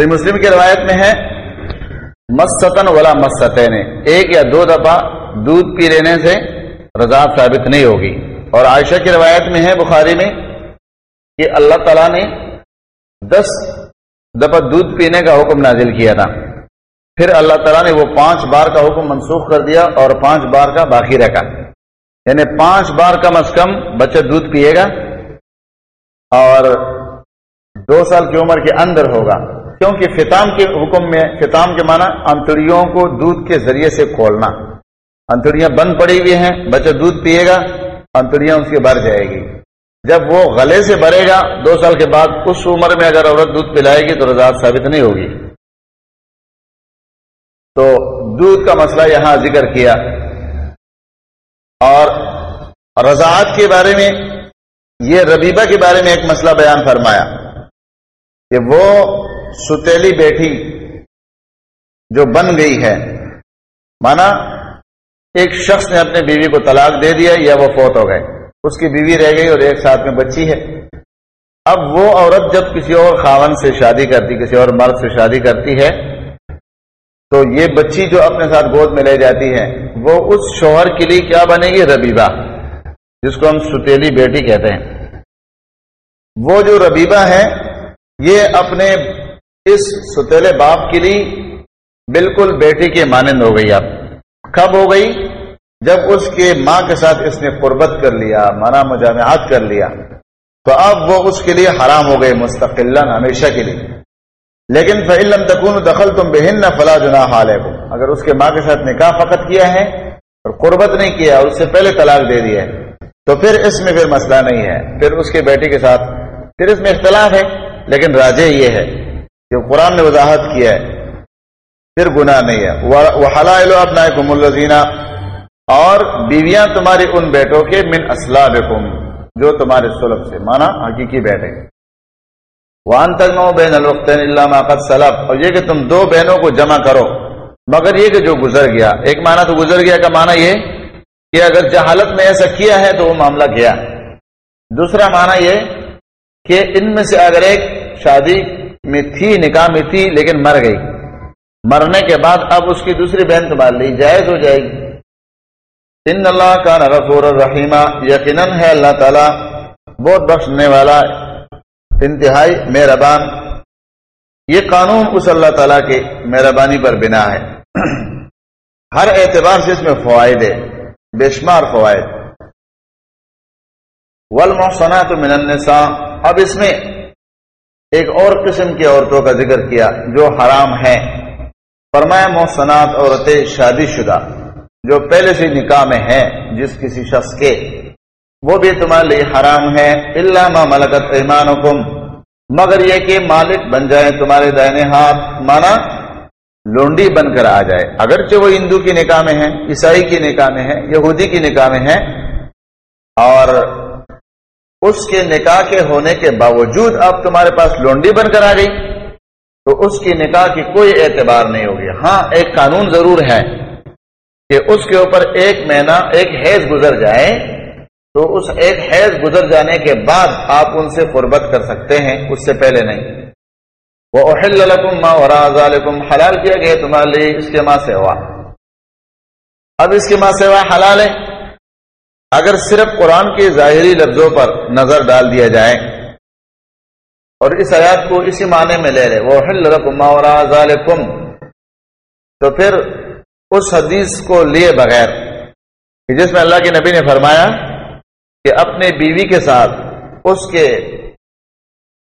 صحیح مسلم کی روایت میں ہے مستن ولا مستین ایک یا دو دفعہ دودھ پی لینے سے رضاعت ثابت نہیں ہوگی۔ اور عائشہ کی روایت میں ہے بخاری میں کہ اللہ تعالیٰ نے دس دفعہ دودھ پینے کا حکم نازل کیا تھا۔ پھر اللہ تعالیٰ نے وہ پانچ بار کا حکم منسوخ کر دیا اور پانچ بار کا باقی رکھا۔ یعنی پانچ بار کم از کم بچہ دودھ پیے گا اور دو سال کی عمر کے اندر ہوگا۔ کیونکہ فتام کے حکم میں فتام کے معنی انتڑیوں کو دودھ کے ذریعے سے کھولنا۔ انتڑیاں بند پڑی ہوئی ہیں، بچہ دودھ پیے گا، انتڑیاں اس کی بھر جائے گی۔ جب وہ گلے سے بھرے گا، دو سال کے بعد اس عمر میں اگر عورت دودھ پلائے گی تو رضاعت ثابت نہیں ہوگی۔ تو دودھ کا مسئلہ یہاں ذکر کیا۔ اور رضاعت کے بارے میں یہ ربیبہ کے بارے میں ایک مسئلہ بیان فرمایا کہ وہ ستیلی بیٹھی جو بن گئی ہے۔ مانا ایک شخص نے اپنے بیوی کو طلاق دے دیا یا وہ فوت ہو گئے۔ اس کی بیوی رہ گئی اور ایک ساتھ میں بچی ہے۔ اب وہ عورت جب کسی اور خاون سے شادی کرتی، کسی اور مرد سے شادی کرتی ہے، تو یہ بچی جو اپنے ساتھ گود میں لے جاتی ہے، وہ اس شوہر کے لیے کیا بنے گی؟ ربیبہ، جس کو ہم ستیلی بیٹی کہتے ہیں۔ وہ جو ربیبہ ہے، یہ اپنے اس ستیلے باپ کے لیے بالکل بیٹی کے مانند ہو گئی اب کب ہو گئی؟ جب اس کے ماں کے ساتھ اس نے قربت کر لیا، مانا مجامعات کر لیا، تو اب وہ اس کے لیے حرام ہو گئے مستقل ہمیشہ کے لیے۔ لیکن فعلم تکون دخل تم بہن نہ فلاں جنا حال ہے اگر اس کے ماں کے ساتھ نکاح فقط کیا ہے اور قربت نہیں کیا، اور اس سے پہلے طلاق دے دیا ہے، تو پھر اس میں پھر مسئلہ نہیں ہے۔ پھر اس کے بیٹی کے ساتھ، پھر اس میں اختلاف ہے، لیکن راجے یہ ہے۔ کہ قرآن نے وضاحت کیا ہے، پھر گناہ نہیں ہے۔ وہ حلا اپنا کم الزینہ اور بیویاں تمہاری ان بیٹوں کے من اسلاب جو تمہارے سلب سے مانا حقیقی بیٹے۔ وان تک نو بین الوقت سلب، اور یہ کہ تم دو بہنوں کو جمع کرو۔ مگر یہ کہ جو گزر گیا، ایک معنی تو گزر گیا کا معنی یہ کہ اگر جہالت میں ایسا کیا ہے تو وہ معاملہ کیا دوسرا معنی یہ کہ ان میں سے اگر ایک شادی میں تھی نکاح میں تھی لیکن مر گئی۔ مرنے کے بعد اب اس کی دوسری بہن تمہارے لی، جائز ہو جائے گی۔ ان اللہ کا غفور الرحیمہ یقیناً ہے اللہ تعالیٰ بہت بخشنے والا انتہائی مہربان۔ یہ قانون اس اللہ تعالیٰ کے مہربانی پر بنا ہے۔ ہر اعتبار سے اس میں فوائد ہے، بے شمار فوائد۔ والمحصنات من النساء۔ اب اس میں ایک اور قسم کی عورتوں کا ذکر کیا جو حرام ہیں۔ فرمایا محسنات عورتیں شادی شدہ، جو پہلے سے نکاح میں ہیں، جس کسی شخص کے۔ وہ بھی تمہارے لیے حرام ہے اللہ ما ملکت ایمان مگر یہ کہ مالک بن جائے تمہارے دائنے ہاتھ، مانا لونڈی بن کر آ جائے۔ اگرچہ وہ ہندو کی نکاح میں ہے عیسائی کی نکاح میں ہے یہودی کی نکاح میں ہے اور اس کے نکاح کے ہونے کے باوجود اب تمہارے پاس لونڈی بن کر آ گئی۔ تو اس کی نکاح کی کوئی اعتبار نہیں ہوگی۔ ہاں ایک قانون ضرور ہے کہ اس کے اوپر ایک مہینہ، ایک حیض گزر جائے۔ تو اس ایک حیض گزر جانے کے بعد آپ ان سے قربت کر سکتے ہیں، اس سے پہلے نہیں۔ وہ اہل ماں اور حلال کیا گیا تمہارے لیے، اس کے ماں سے ہوا اب اس کے ماں سے ہوا حلال ہے۔ اگر صرف قرآن کے ظاہری لفظوں پر نظر ڈال دیا جائے اور اس آیات کو اسی معنی میں لے رہے وہ ماں تو پھر اس حدیث کو لیے بغیر، کہ جس میں اللہ کے نبی نے فرمایا کہ اپنے بیوی کے ساتھ اس کے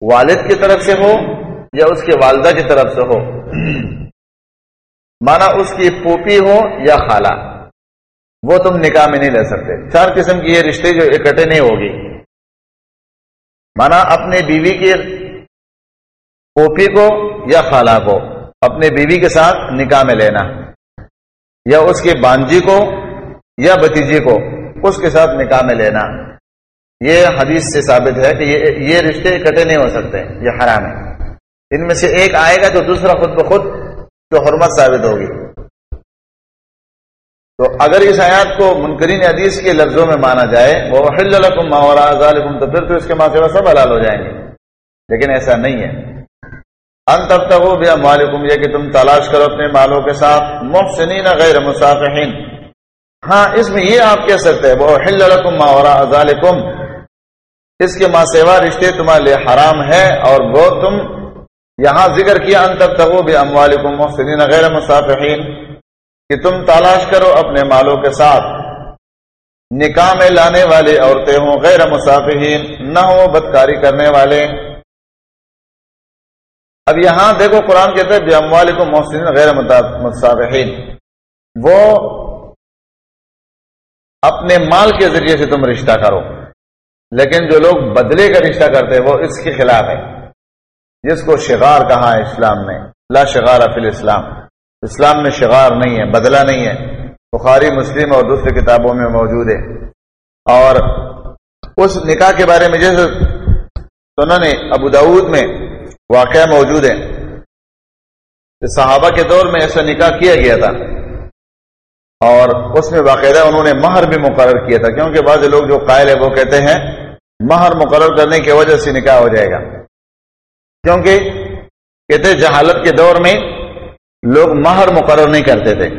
والد کی طرف سے ہو یا اس کے والدہ کی طرف سے ہو مانا اس کی پوپی ہو یا خالہ۔ وہ تم نکاح میں نہیں لے سکتے۔ چار قسم کی یہ رشتے جو اکٹھے نہیں ہوگی۔ مانا اپنے بیوی کی پوپی کو یا خالہ کو اپنے بیوی کے ساتھ نکاح میں لینا۔ یا اس کے بانجی کو یا بتیجی کو اس کے ساتھ نکاح میں لینا۔ یہ حدیث سے ثابت ہے کہ یہ رشتے اکٹھے نہیں ہو سکتے، یہ حرام ہے۔ ان میں سے ایک آئے گا تو دوسرا خود بخود جو حرمت ثابت ہوگی۔ تو اگر اس آیات کو منکرین حدیث کے لفظوں میں مانا جائے وہ تو پھر تو اس کے ماں سب حلال ہو جائیں گے۔ لیکن ایسا نہیں ہے۔ ان تب تک وہ بھی مالکم یہ کہ تم تلاش کرو اپنے مالوں کے ساتھ محسنین غیر مسافحین ہاں اس میں یہ آپ کہہ سکتے ہیں وہ حلکم ماورا ازالکم اس کے ماں سیوا رشتے تمہارے لیے حرام ہے اور وہ تم یہاں ذکر کیا ان تب تک وہ بھی اموالکم محسنین غیر مسافحین کہ تم تلاش کرو اپنے مالوں کے ساتھ۔ نکاح میں لانے والے عورتیں ہوں غیر مسافحین نہ ہو بدکاری کرنے والے۔ اب یہاں دیکھو قرآن کہتے ہیں بے کو محسن غیر مسافحین وہ اپنے مال کے ذریعے سے تم رشتہ کرو، لیکن جو لوگ بدلے کا رشتہ کرتے ہیں، وہ اس کے خلاف ہے جس کو شغار کہا ہے اسلام نے، لا شغار فی الاسلام۔ اسلام میں شغار نہیں ہے، بدلہ نہیں ہے۔ بخاری، مسلم اور دوسری کتابوں میں موجود ہے۔ اور اس نکاح کے بارے میں جیسے سنن ابو داود میں واقعہ موجود ہے۔ صحابہ کے دور میں ایسا نکاح کیا گیا تھا۔ اور اس میں باقاعدہ انہوں نے مہر بھی مقرر کیا تھا، کیونکہ بعض لوگ جو قائل ہے وہ کہتے ہیں، مہر مقرر کرنے کی وجہ سے نکاح ہو جائے گا۔ کیونکہ کہتے جہالت کے دور میں لوگ مہر مقرر نہیں کرتے تھے۔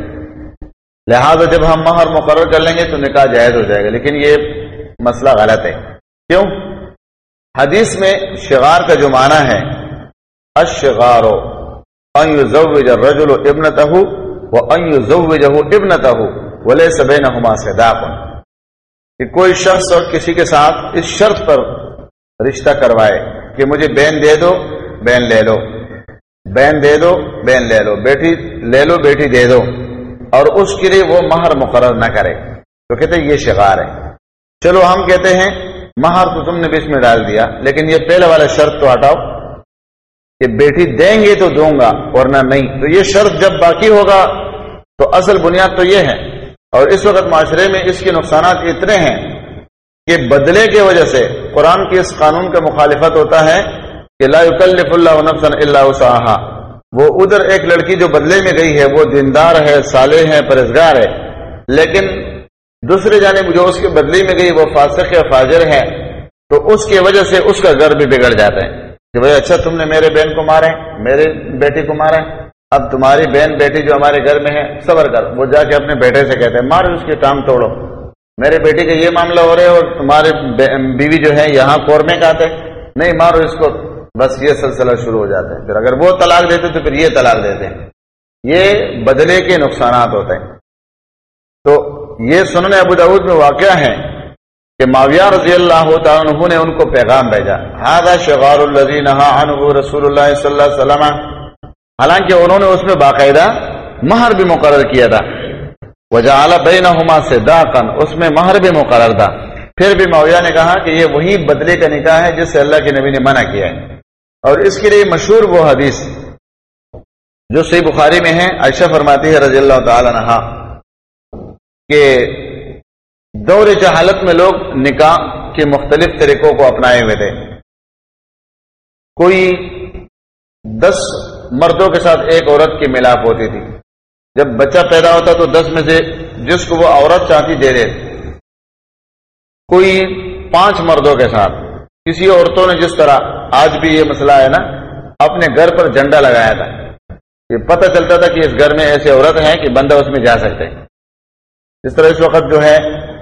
لہذا جب ہم مہر مقرر کر لیں گے تو نکاح جائز ہو جائے گا، لیکن یہ مسئلہ غلط ہے۔ کیوں؟ حدیث میں شغار کا جو معنی ہے اشغارو الرجل ابنته وان يزوجه ابنته وليس بينهما صداق۔ کہ کوئی شخص اور کسی کے ساتھ اس شرط پر رشتہ کروائے کہ مجھے بین دے دو، بین لے لو۔ بین دے دو بین لے لو، بیٹی لے لو، بیٹی دے دو۔ اور اس کے لیے وہ مہر مقرر نہ کرے۔ تو کہتے ہیں یہ شغار ہے۔ چلو ہم کہتے ہیں، مہر تو تم نے بھی اس میں ڈال دیا، لیکن یہ پہلے والا شرط تو ہٹاؤ۔ کہ بیٹی دیں گے تو دوں گا، ورنہ نہیں۔ تو یہ شرط جب باقی ہوگا، تو اصل بنیاد تو یہ ہے۔ اور اس وقت معاشرے میں اس کے نقصانات اتنے ہیں کہ بدلے کی وجہ سے قرآن کے اس قانون کا مخالفت ہوتا ہے۔ کہ لا يكلف اللہ نفسا الا وسعها وہ ادھر ایک لڑکی جو بدلے میں گئی ہے، وہ دیندار ہے، صالح ہے پرہزگار ہے۔ لیکن دوسرے جانب جو اس کے بدلے میں گئی، وہ فاسق یا فاجر ہے۔ تو اس کی وجہ سے اس کا گھر بھی بگڑ جاتا ہے۔ کہ بھائی اچھا تم نے میرے بہن کو مارے میرے بیٹی کو مارے اب تمہاری بہن، بیٹی جو ہمارے گھر میں ہے، صبر کر۔ وہ جا کے اپنے بیٹے سے کہتے ہیں، مار اس کی ٹانگ توڑو۔ میرے بیٹی کا یہ معاملہ ہو رہا ہے اور تمہارے بیوی جو ہے، یہاں کورمے کا آتے نہیں، مارو اس کو۔ بس یہ سلسلہ شروع ہو جاتا ہے۔ پھر اگر وہ طلاق دیتے تو پھر یہ طلاق دیتے ہیں۔ یہ بدلے کے نقصانات ہوتے ہیں۔ تو یہ سننے ابو داود میں واقعہ ہے کہ معاویہ رضی اللہ تعالیٰ نے ان کو پیغام بھیجا۔ ہاں شغار الزین رسول اللہ صلی اللہ علیہ وسلم. حالانکہ انہوں نے اس میں باقاعدہ مہر بھی مقرر کیا تھا۔ وجہ اعلیٰ بین سے اس میں مہر بھی مقرر تھا۔ پھر بھی معاویہ نے کہا کہ یہ وہی بدلے کا نکاح ہے جس سے اللہ کے نبی نے منع کیا ہے۔ اور اس کے لیے مشہور وہ حدیث جو صحیح بخاری میں ہے، عائشہ فرماتی ہے رضی اللہ تعالی نہا کہ دور جہالت میں لوگ نکاح کے مختلف طریقوں کو اپنائے ہوئے تھے۔ کوئی دس مردوں کے ساتھ ایک عورت کی ملاپ ہوتی تھی۔ جب بچہ پیدا ہوتا تو دس میں سے جس کو وہ عورت چاہتی دے دے۔ کوئی پانچ مردوں کے ساتھ، کسی عورتوں نے جس طرح آج بھی یہ مسئلہ ہے نا اپنے گھر پر جھنڈا لگایا تھا۔ یہ پتہ چلتا تھا کہ اس گھر میں ایسے عورت ہیں کہ بندہ اس میں جا سکتے ہیں۔ جس طرح اس وقت جو ہے،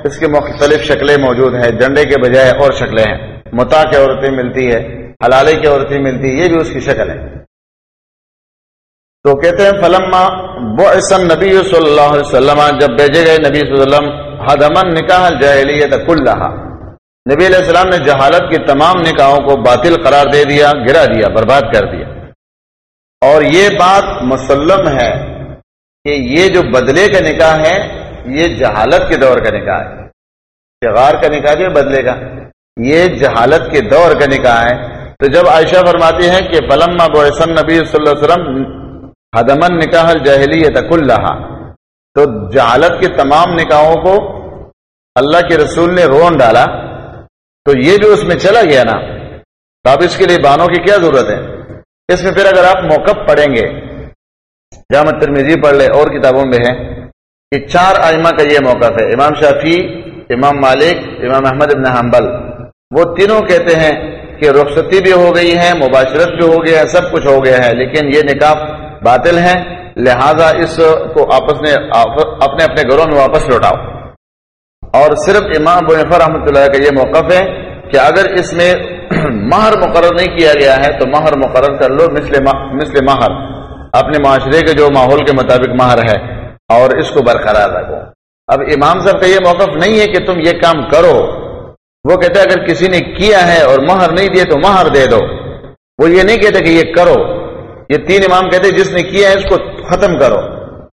اس کی مختلف شکلیں موجود ہیں۔ جھنڈے کے بجائے اور شکلیں ہیں۔ متا کی عورتیں ملتی ہے، حلالے کی عورتیں ملتی ہے یہ بھی اس کی شکل ہے۔ تو کہتے ہیں، فلما وہ نبی صلی اللہ علیہ وسلم، جب بھیجے گئے نبی صلی اللہ علیہ وسلم حدمن نکاح جاہلیت کل رہا نبی علیہ السلام نے جہالت کی تمام نکاحوں کو باطل قرار دے دیا، گرا دیا، برباد کر دیا۔ اور یہ بات مسلم ہے کہ یہ جو بدلے کا نکاح ہے، یہ جہالت کے دور کا نکاح ہے۔ شغار کا نکاح جو بدلے کا۔ یہ جہالت کے دور کا نکاح ہے۔ تو جب عائشہ فرماتی ہیں کہ فلم بحسن نبی صلی اللہ علیہ وسلم حدمن نکاح الجہلی تک رہا تو جہالت کے تمام نکاحوں کو اللہ کے رسول نے رون ڈالا۔ تو یہ بھی اس میں چلا گیا نا، تو اب اس کے لیے بانوں کی کیا ضرورت ہے؟ اس میں پھر اگر آپ موقف پڑھیں گے، جامع ترمیزی پڑھ لے اور کتابوں میں ہے کہ چار آئمہ کا یہ موقف ہے، امام شافی امام مالک، امام احمد ابن حنبل۔ وہ تینوں کہتے ہیں کہ رخصتی بھی ہو گئی ہے، مباشرت بھی ہو گیا ہے، سب کچھ ہو گیا ہے، لیکن یہ نکاح باطل ہے لہذا اس کو آپس میں اپنے اپنے گھروں میں واپس لوٹاؤ۔ اور صرف امام بنفر رحمۃ اللہ کا یہ موقف ہے کہ اگر اس میں مہر مقرر نہیں کیا گیا ہے تو مہر مقرر کر لو مثل مہر، اپنے معاشرے کے جو ماحول کے مطابق مہر ہے اور اس کو برقرار رکھو۔ اب امام صاحب کا یہ موقف نہیں ہے کہ تم یہ کام کرو۔ وہ کہتے اگر کسی نے کیا ہے اور مہر نہیں دیے تو مہر دے دو۔ وہ یہ نہیں کہتے کہ یہ کرو۔ یہ تین امام کہتے جس نے کیا ہے اس کو ختم کرو۔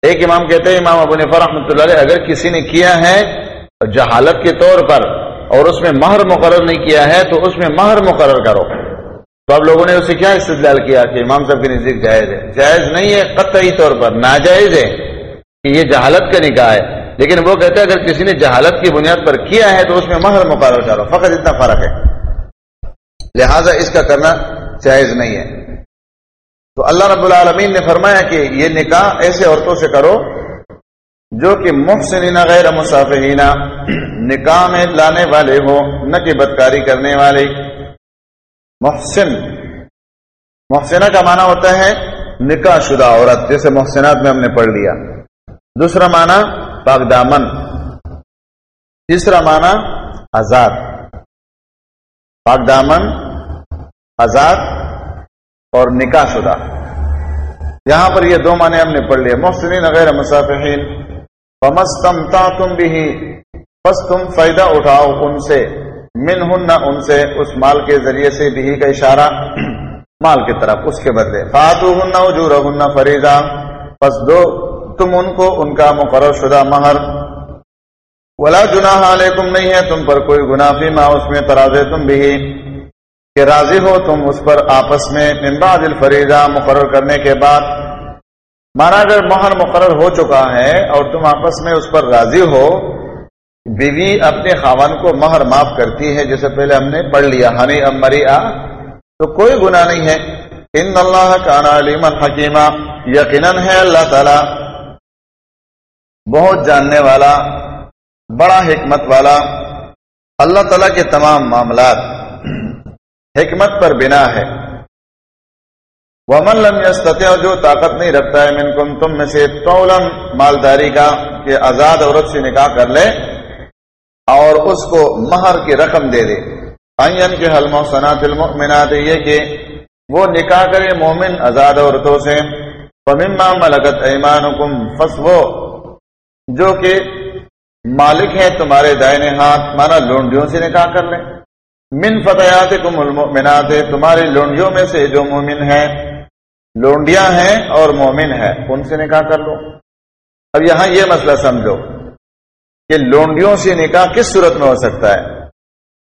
ایک امام کہتے ہیں امام ابو نفر رحمۃ اللہ علیہ، اگر کسی نے کیا ہے جہالت کے طور پر اور اس میں مہر مقرر نہیں کیا ہے تو اس میں مہر مقرر کرو۔ تو اب لوگوں نے اسے کیا استدلال کیا کہ امام صاحب کے نزدیک جائز ہے؟ جائز نہیں ہے، قطعی طور پر ناجائز ہے کہ یہ جہالت کا نکاح ہے۔ لیکن وہ کہتے ہیں اگر کسی نے جہالت کی بنیاد پر کیا ہے تو اس میں مہر مقرر کرو، فقط اتنا فرق ہے۔ لہذا اس کا کرنا جائز نہیں ہے۔ تو اللہ رب العالمین نے فرمایا کہ یہ نکاح ایسے عورتوں سے کرو جو کہ محسن غیر مسافرینہ نکاح میں لانے والے ہو، نہ کہ بدکاری کرنے والے۔ محسن، محسنہ کا معنی ہوتا ہے نکاح شدہ عورت، جیسے محسنات میں ہم نے پڑھ لیا۔ دوسرا معنی پاک دامن۔ تیسرا معنی آزاد۔ پاک دامن، آزاد اور نکاح شدہ۔ یہاں پر یہ دو معنی ہم نے پڑھ لیا محسنین غیر مسافرین تم بھی بس تم فائدہ اٹھاؤ ان سے۔ من ہن ان سے اس مال کے ذریعے سے بھی کا اشارہ مال کی طرف، اس کے بدلے۔ فاتو ہن جو رہن فریضہ بس دو، تم ان کو ان کا مقرر شدہ مہر۔ ولا جناح علیکم نہیں ہے تم پر کوئی گنافی ما اس میں ترازے تم بھی۔ کہ راضی ہو تم اس پر آپس میں۔ من بعد الفریضہ مقرر کرنے کے بعد مانا اگر مہر مقرر ہو چکا ہے اور تم آپس میں اس پر راضی ہو، بیوی اپنے خاون کو مہر معاف کرتی ہے جیسے پہلے ہم نے پڑھ لیا، ہنی امری آ تو کوئی گناہ نہیں ہے۔ ان اللہ کا علیم حکیمہ یقیناً ہے اللہ تعالی بہت جاننے والا، بڑا حکمت والا، اللہ تعالی کے تمام معاملات حکمت پر بنا ہے۔ ومن لم يستطع، جو طاقت نہیں رکھتا ہے من کم تم میں سے طولن مالداری کا، کہ آزاد عورت سے نکاح کر لے اور اس کو مہر کی رقم دے دے۔ این کے حل محسنات المؤمنات، یہ کہ وہ نکاح کرے مومن آزاد عورتوں سے۔ فمما ملکت ایمانکم فسو جو کہ مالک ہے تمہارے دائنے ہاتھ مانا لونڈیوں سے نکاح کر لیں من فتحات کم المنات تمہاری لونڈیوں میں سے جو مومن ہیں لونڈیاں ہیں اور مومن ہے۔ ان سے نکاح کر لو۔ اب یہاں یہ مسئلہ سمجھو کہ لونڈیوں سے نکاح کس صورت میں ہو سکتا ہے؟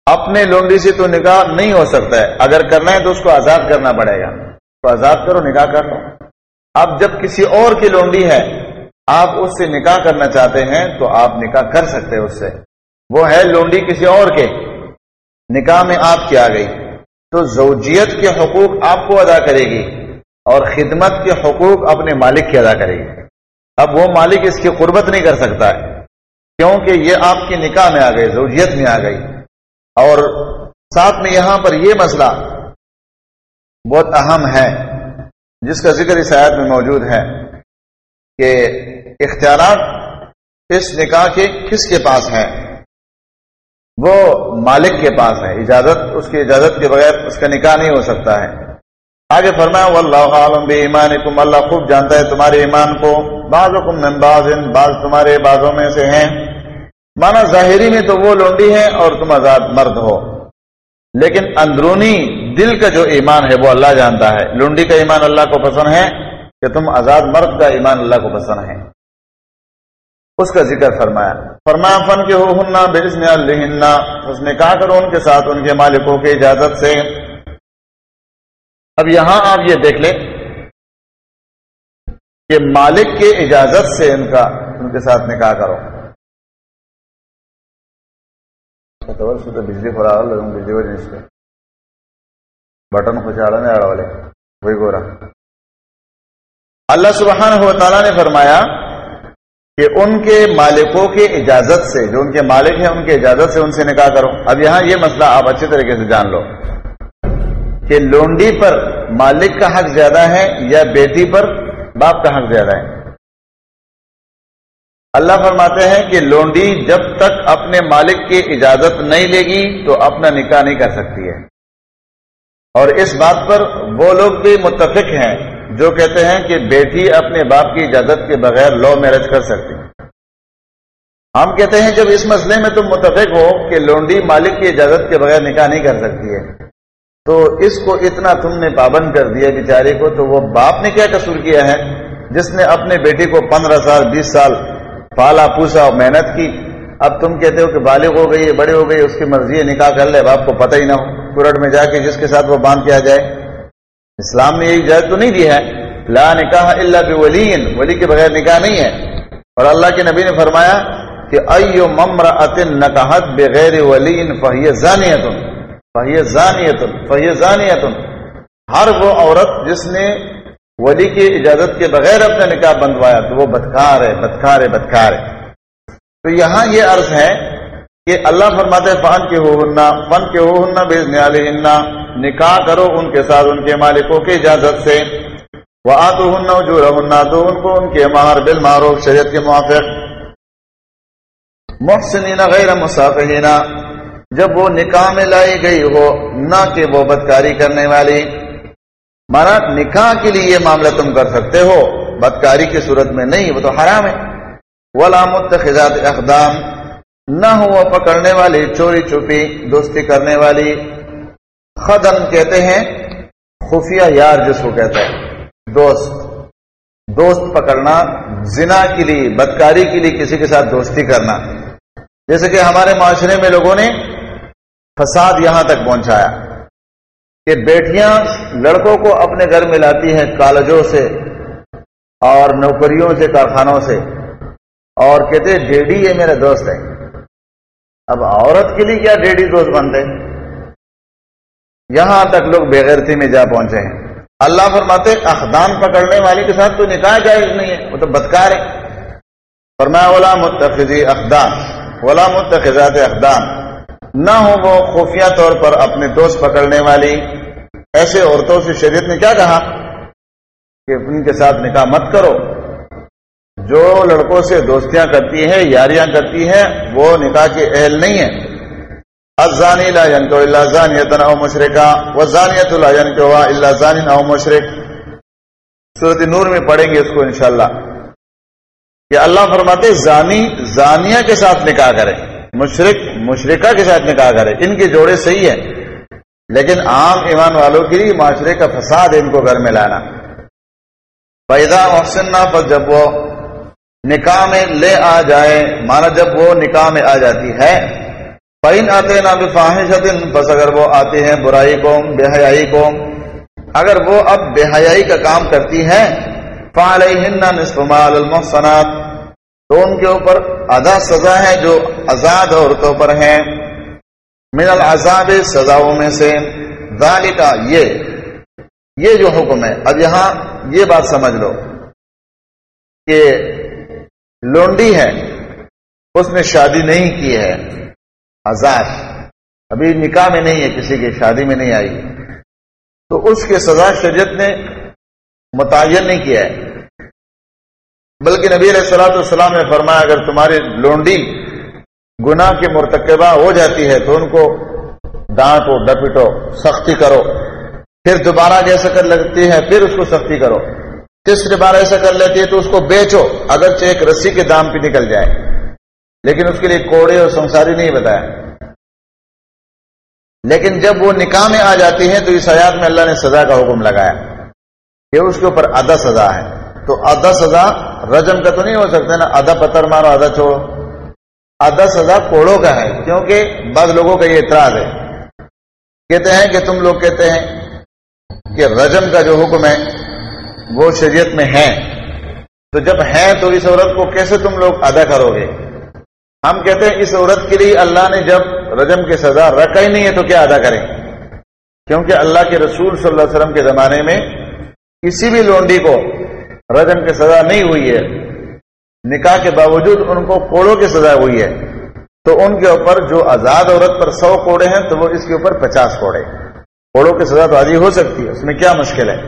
اپنے لونڈی سے تو نکاح نہیں ہو سکتا ہے۔ اگر کرنا ہے تو اس کو آزاد کرنا پڑے گا۔ تو آزاد کرو، نکاح کر لو۔ اب جب کسی اور کی لونڈی ہے، آپ اس سے نکاح کرنا چاہتے ہیں تو آپ نکاح کر سکتے ہیں اس سے۔ وہ ہے لونڈی کسی اور کے۔ نکاح میں آپ کی آ گئی۔ تو زوجیت کے حقوق آپ کو ادا کرے گی۔ اور خدمت کے حقوق اپنے مالک کی ادا کرے گی۔ اب وہ مالک اس کی قربت نہیں کر سکتا ہے کیونکہ یہ آپ کی نکاح میں آ گئی، زوجیت میں آ گئی۔ اور ساتھ میں یہاں پر یہ مسئلہ بہت اہم ہے، جس کا ذکر اس آیت میں موجود ہے کہ اختیارات اس نکاح کے کس کے پاس ہیں؟ وہ مالک کے پاس ہے۔ اجازت، اس کی اجازت کے بغیر اس کا نکاح نہیں ہو سکتا ہے۔ آگے فرمایا، واللہ عالم بے ایمانکم، اللہ خوب جانتا ہے تمہارے ایمان کو۔ بعضکم من بعض بعض تمہارے بعضوں میں سے ہیں۔ مانا ظاہری میں تو وہ لونڈی ہے اور تم آزاد مرد ہو۔ لیکن اندرونی دل کا جو ایمان ہے وہ اللہ جانتا ہے۔ لونڈی کا ایمان اللہ کو پسند ہے کہ تم آزاد مرد کا ایمان اللہ کو پسند ہے۔ اس کا ذکر فرمایا فرمایا فن کے ہو ہننا بزن اللہ اس نے کہا کرو ان کے ساتھ، ان کے مالکوں کی اجازت سے۔ اب یہاں آپ یہ دیکھ لیں کہ مالک کے اجازت سے ان کا ان کے ساتھ نکاح کرو۔ بجلی خورا بجلی کو جنس پہ بٹن خوشحال نہیں آ رہا والے۔ وہی گورا۔ اللہ سبحانہ و تعالیٰ نے فرمایا کہ ان کے مالکوں کے اجازت سے جو ان کے مالک ہیں ان کے اجازت سے ان سے نکاح کرو۔ اب یہاں یہ مسئلہ آپ اچھے طریقے سے جان لو۔ کہ لونڈی پر مالک کا حق زیادہ ہے یا بیٹی پر باپ کا حق زیادہ ہے؟ اللہ فرماتے ہیں کہ لونڈی جب تک اپنے مالک کی اجازت نہیں لے گی تو اپنا نکاح نہیں کر سکتی ہے۔ اور اس بات پر وہ لوگ بھی متفق ہیں جو کہتے ہیں کہ بیٹی اپنے باپ کی اجازت کے بغیر لو میرج کر سکتی ہم کہتے ہیں جب اس مسئلے میں تم متفق ہو کہ لونڈی مالک کی اجازت کے بغیر نکاح نہیں کر سکتی ہے تو اس کو اتنا تم نے پابند کر دیا بیچارے کو، تو وہ باپ نے کیا قصور کیا ہے؟ جس نے اپنے بیٹی کو پندرہ سال، بیس سال پالا پوسا اور محنت کی، اب تم کہتے ہو کہ بالغ ہو گئی ہے بڑے ہو گئی، اس کی مرضی ہے، نکاح کر لے باپ کو پتہ ہی نہ ہو، کورٹ میں جا کے جس کے ساتھ وہ باندھ کیا جائے۔ اسلام نے یہ اجازت تو نہیں دی ہے۔ لا نکاح اللہ بھی ولی ولی کے بغیر نکاح نہیں ہے۔ اور اللہ کے نبی نے فرمایا کہ ایو ممر اتن نکاحت بغیر ولین فہی زانیت فہی زانیت فہی ہر وہ عورت جس نے ولی کی اجازت کے بغیر اپنا نکاح بندوایا تو وہ بدکار ہے بدکار ہے بدکار ہے۔ تو یہاں یہ عرض ہے کہ اللہ فرماتے فن کے ہو ہننا فن کے ہو ہننا بے نیا نکاح کرو ان کے ساتھ ان کے مالکوں کی اجازت سے۔ وہ آ تو ہننا جو رہنا تو ان کو ان کے مہار بل مارو شریعت کے موافق۔ محسنین غیر مسافینا جب وہ نکاح میں لائی گئی ہو، نہ کہ وہ بدکاری کرنے والی۔ مانا نکاح کے لیے یہ معاملہ تم کر سکتے ہو۔ بدکاری کی صورت میں نہیں، وہ تو حرام ہے۔ متخذات اقدام نہ ہو وہ پکڑنے والی، چوری چھپی، دوستی کرنے والی۔ خدم کہتے ہیں، خفیہ یار جس کو کہتا ہے دوست۔ دوست پکڑنا، زنا کے لیے، بدکاری کے لیے کسی کے ساتھ دوستی کرنا۔ جیسے کہ ہمارے معاشرے میں لوگوں نے فساد یہاں تک پہنچایا کہ بیٹیاں لڑکوں کو اپنے گھر میں لاتی ہیں کالجوں سے اور نوکریوں سے، کارخانوں سے۔ اور کہتے ڈیڈی یہ میرا دوست ہے۔ اب عورت کے لیے کیا ڈیڈی دوست بنتے یہاں تک لوگ بےغیرتی میں جا پہنچے ہیں۔ اللہ فرماتے اخدان پکڑنے والی کے ساتھ تو نکاح جائز نہیں ہے، وہ تو بدکار ہے۔ فرمایا، ولا متخذی اخدان ولا متخذات اخدان نہ ہو وہ خفیہ طور پر اپنے دوست پکڑنے والی۔ ایسے عورتوں سے شریعت نے کیا کہا؟ کہ ان کے ساتھ نکاح مت کرو۔ جو لڑکوں سے دوستیاں کرتی ہیں، یاریاں کرتی ہیں، وہ نکاح کے اہل نہیں ہے ازانی لا ینکو اللہ زانیت او مشرکا وزانیت لا ینکو اللہ زانی او مشرک۔ صورت نور میں پڑھیں گے اس کو انشاءاللہ۔ کہ اللہ فرماتے زانی، زانیہ کے ساتھ نکاح کریں۔ مشرق مشرقہ کے ساتھ نکاح کرے۔ ان کے جوڑے صحیح ہیں، لیکن عام ایمان والوں کے لیے معاشرے کا فساد ان کو گھر میں لانا۔ پیدا محسن پر جب وہ نکاح میں لے آ جائے مانا جب وہ نکاح میں آ جاتی ہے۔ پین آتے نہ بفاحش بس اگر وہ آتے ہیں، برائی کو بے حیائی کو اگر وہ اب بے حیائی کا کام کرتی ہے فعلیہن نصف مال المحسنات۔ تو ان کے اوپر ادا سزا ہے جو آزاد عورتوں پر ہیں۔ من العذاب سزاؤں میں سے ذالکا یہ یہ جو حکم ہے۔ اب یہاں یہ بات سمجھ لو کہ لونڈی ہے، اس نے شادی نہیں کی ہے، آزاد۔ ابھی نکاح میں نہیں ہے، کسی کی شادی میں نہیں آئی۔ تو اس کے سزا شریعت نے متعین نہیں کیا ہے۔ بلکہ نبی علیہ السلاۃ السلام نے فرمایا، اگر تمہاری لونڈی گناہ کی مرتکبہ ہو جاتی ہے تو ان کو ڈانٹو، ڈپٹو، سختی کرو۔ پھر دوبارہ جیسا کر لگتی ہے، پھر اس کو سختی کرو۔ تیسری بار ایسا کر لیتی ہے تو اس کو بیچو، اگرچہ ایک رسی کے دام پہ نکل جائے۔ لیکن اس کے لیے کوڑے اور سنساری نہیں بتایا۔ لیکن جب وہ نکاح میں آ جاتی ہیں تو اس حیات میں اللہ نے سزا کا حکم لگایا کہ اس کے اوپر ادا سزا ہے۔ تو آدھا سزا رجم کا تو نہیں ہو سکتا نا؟ آدھا پتھر مارو، آدھا چھوڑو۔ آدھا سزا کوڑوں کا ہے، کیونکہ بعض لوگوں کا یہ اعتراض ہے۔ کہتے ہیں کہ تم لوگ کہتے ہیں کہ رجم کا جو حکم ہے، وہ شریعت میں ہے۔ تو جب ہے تو اس عورت کو کیسے تم لوگ ادا کرو گے؟ ہم کہتے ہیں اس عورت کے لیے اللہ نے جب رجم کی سزا رکھا ہی نہیں ہے تو کیا ادا کریں کیونکہ اللہ کے رسول صلی اللہ علیہ وسلم کے زمانے میں کسی بھی لونڈی کو رجم کی سزا نہیں ہوئی ہے۔ نکاح کے باوجود ان کو کوڑوں کی سزا ہوئی ہے۔ تو ان کے اوپر جو آزاد عورت پر سو کوڑے ہیں، تو وہ اس کے اوپر پچاس کوڑے کوڑوں کی سزا تو آدھی ہو سکتی ہے۔ اس میں کیا مشکل ہے؟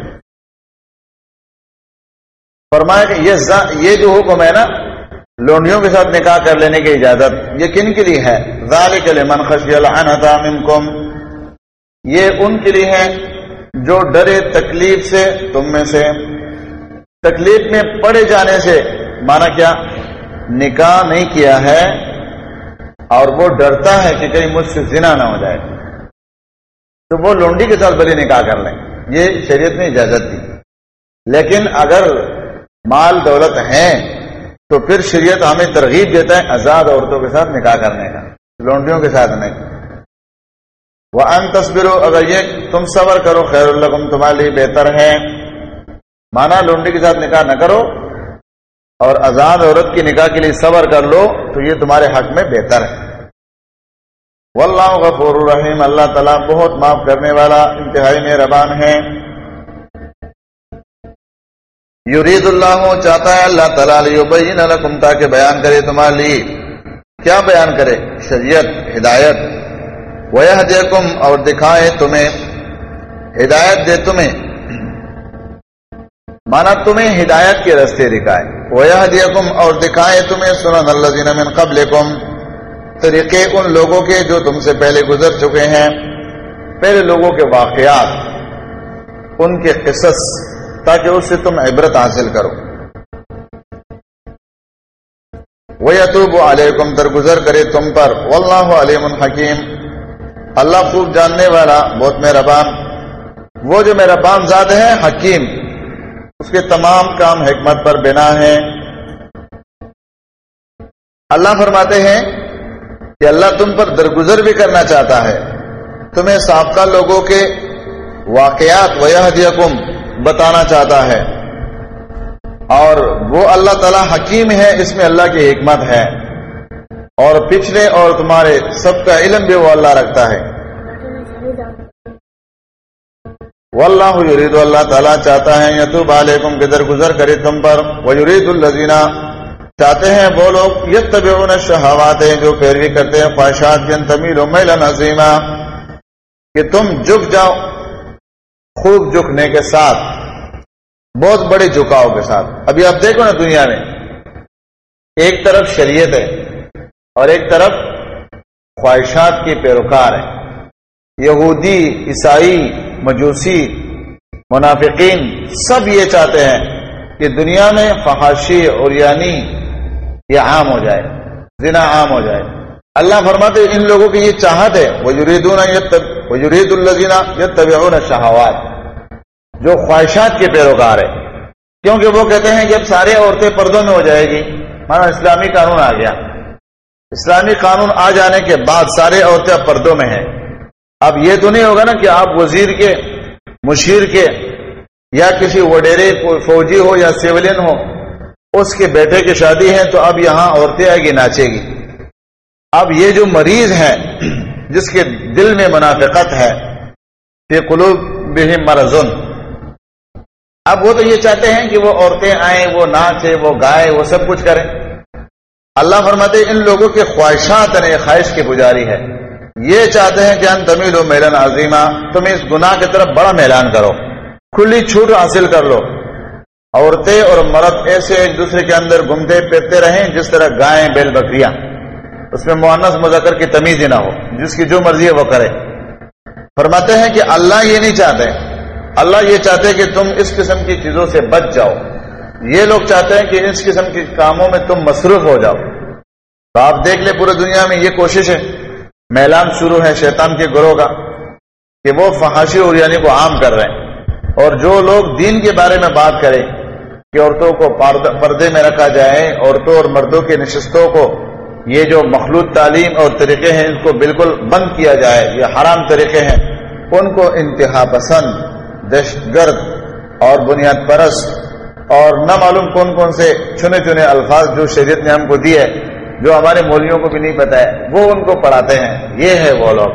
فرمایا کہ یہ یہ جو حکم ہے نا، لونڈیوں کے ساتھ نکاح کر لینے کی اجازت یہ کن کے لیے ہے؟ ذالک لمن خشی العنتا منکم۔ یہ ان کے لیے ہے جو ڈرے تکلیف سے تم میں سے۔ تکلیف میں پڑے جانے سے مانا کیا؟ نکاح نہیں کیا ہے اور وہ ڈرتا ہے کہ کہیں مجھ سے زنا نہ ہو جائے۔ تو وہ لونڈی کے ساتھ بلی نکاح کر لیں۔ یہ شریعت نے اجازت دی لیکن اگر مال دولت ہے تو پھر شریعت ہمیں ترغیب دیتا ہے آزاد عورتوں کے ساتھ نکاح کرنے کا، لونڈیوں کے ساتھ نہیں۔ وہ ان تصویروں اگر یہ تم صبر کرو، خیر القم تمہارے لیے بہتر ہے۔ مانا لونڈی کے ساتھ نکاح نہ کرو اور آزاد عورت کی نکاح کے لیے صبر کر لو تو یہ تمہارے حق میں بہتر ہے۔ واللہ غفور الرحیم، اللہ تعالیٰ بہت معاف کرنے والا، انتہائی میں ربان ہے۔ یرید اللہ چاہتا ہے اللہ تعالیٰ لکم، تاکہ بیان کرے تمہارے لیے۔ کیا بیان کرے؟ شریعت، ہدایت۔ وہ اور دکھائے تمہیں۔ ہدایت دے تمہیں۔ مانا تمہیں ہدایت کے رستے دکھائے۔ وہ اور دکھائے تمہیں سنن اللہ من قبل طریقے ان لوگوں کے جو تم سے پہلے گزر چکے ہیں، پہلے لوگوں کے واقعات، ان کے قصص، تاکہ اس سے تم عبرت حاصل کرو۔ وہ یتوب علیکم درگزر کرے تم پر۔ واللہ علیم الحکیم اللہ خوب جاننے والا، بہت مہربان۔ وہ جو مہربان ذات ہے حکیم۔ اس کے تمام کام حکمت پر بنا ہے۔ اللہ فرماتے ہیں کہ اللہ تم پر درگزر بھی کرنا چاہتا ہے۔ تمہیں سابقہ لوگوں کے واقعات ویہدیکم بتانا چاہتا ہے۔ اور وہ اللہ تعالی حکیم ہے، اس میں اللہ کی حکمت ہے۔ اور پچھلے اور تمہارے سب کا علم بھی وہ اللہ رکھتا ہے۔ واللہ یرید اللہ تعالیٰ چاہتا ہے یتوب علیکم کے درگزر کرے تم پر؟ ویرید الزینہ چاہتے ہیں وہ لوگ یہ طبی شہوات ہیں جو پیروی کرتے ہیں خواہشات کے تمیل و میل نظیمہ کہ تم جھک جاؤ، خوب جھکنے کے ساتھ، بہت بڑے جھکاؤ کے ساتھ۔ ابھی آپ دیکھو نا دنیا میں، ایک طرف شریعت ہے اور ایک طرف خواہشات کے پیروکار ہیں یہودی، عیسائی مجوسی، منافقین سب یہ چاہتے ہیں کہ دنیا میں فحاشی اور یعنی یہ عام ہو جائے، زنا عام ہو جائے۔ اللہ فرماتے ان لوگوں کی یہ چاہت ہے وہ وجرید الزینہ یہ طبی شہوات جو خواہشات کے پیروکار ہے کیونکہ وہ کہتے ہیں جب سارے عورتیں پردوں میں ہو جائے گی۔ مانا اسلامی قانون آ گیا۔ اسلامی قانون آ جانے کے بعد سارے عورتیں پردوں میں ہیں۔ اب یہ تو نہیں ہوگا نا کہ آپ وزیر کے، مشیر کے، یا کسی وڈیرے فوجی ہو یا سیولین ہو، اس کے بیٹے کی شادی ہے تو اب یہاں عورتیں آئے گی ناچے گی۔ اب یہ جو مریض ہے جس کے دل میں منافقت ہے کہ قلوب بہم مرزن اب وہ تو یہ چاہتے ہیں کہ وہ عورتیں آئیں، وہ ناچے، وہ گائے، وہ سب کچھ کریں۔ اللہ فرماتے ان لوگوں کے خواہشات نے خواہش کی پجاری ہے۔ یہ چاہتے ہیں کہ ان تمیل و میلن عظیمہ، تم اس گناہ کی طرف بڑا میلان کرو۔ کھلی چھوٹ حاصل کر لو۔ عورتیں اور مرد ایسے ایک دوسرے کے اندر گھومتے پھرتے رہیں جس طرح گائیں، بیل، بکریاں۔ اس میں معنس مذکر کی تمیز ہی نہ ہو۔ جس کی جو مرضی ہے وہ کرے۔ فرماتے ہیں کہ اللہ یہ نہیں چاہتے۔ اللہ یہ چاہتے کہ تم اس قسم کی چیزوں سے بچ جاؤ۔ یہ لوگ چاہتے ہیں کہ اس قسم کے کاموں میں تم مصروف ہو جاؤ۔ تو آپ دیکھ لیں پورے دنیا میں یہ کوشش ہے۔ میلان شروع ہے شیطان کے گروہ کا کہ وہ فحاشی اور یعنی کو عام کر رہے ہیں۔ اور جو لوگ دین کے بارے میں بات کریں کہ عورتوں کو پردے میں رکھا جائے، عورتوں اور مردوں کی نشستوں کو یہ جو مخلوط تعلیم اور طریقے ہیں، ان کو بالکل بند کیا جائے، یہ حرام طریقے ہیں۔ ان کو انتہا پسند، دہشت گرد اور بنیاد پرست اور نہ معلوم کون کون سے چنے چنے الفاظ جو شریعت نے ہم کو دیے۔ جو ہمارے مولیوں کو بھی نہیں پتا ہے، وہ ان کو پڑھاتے ہیں۔ یہ ہے وہ لوگ۔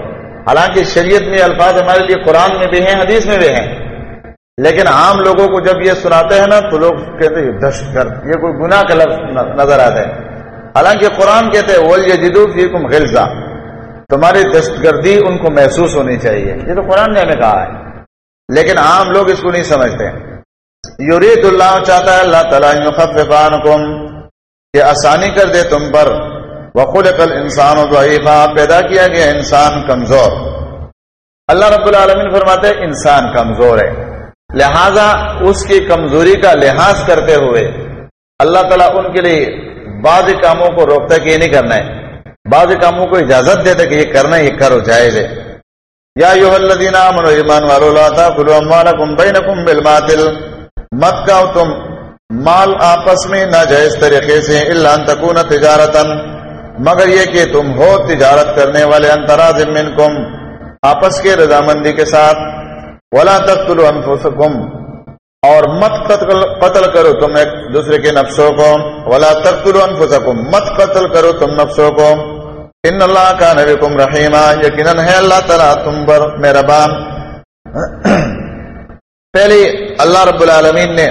حالانکہ شریعت میں الفاظ ہمارے لیے قرآن میں بھی ہیں، حدیث میں بھی ہیں۔ لیکن عام لوگوں کو جب یہ سناتے ہیں نا، تو لوگ کہتے ہیں دہشت گرد، یہ کوئی گناہ کا لفظ نظر آتا ہے۔ حالانکہ قرآن کہتے ہیں جدو فی کم تمہاری دست گردی ان کو محسوس ہونی چاہیے۔ یہ تو قرآن نے ہمیں کہا ہے۔ لیکن عام لوگ اس کو نہیں سمجھتے۔ یورید اللہ چاہتا ہے، اللہ تعالیٰ کہ آسانی کر دے تم پر۔ وقل کل انسان و پیدا کیا گیا انسان کمزور۔ اللہ رب العالمین فرماتے انسان کمزور ہے۔ لہذا اس کی کمزوری کا لحاظ کرتے ہوئے اللہ تعالیٰ ان کے لیے بعض کاموں کو روکتا کہ یہ نہیں کرنا ہے۔ بعض کاموں کو اجازت دیتا کہ یہ کرنا یہ کرو، جائز ہے۔ یا یو الذین آمنوا، ایمان والو، لا تاکلوا اموالکم بینکم بالباطل۔ مت کاؤ تم مال آپس میں ناجائز طریقے سے الا ان تکون تجارتا، مگر یہ کہ تم ہو تجارت کرنے والے انتراز منکم، آپس کے رضامندی کے ساتھ، ولا تقتلوا انفسکم، اور مت قتل قتل کرو تم ایک دوسرے کے نفسوں کو، ولا تقتلوا انفسکم، مت قتل کرو تم نفسوں کو۔ ان اللہ کا نبی کم رحیمہ یقیناً ہے اللہ تعالیٰ تم پر مہربان پہلے اللہ رب العالمین نے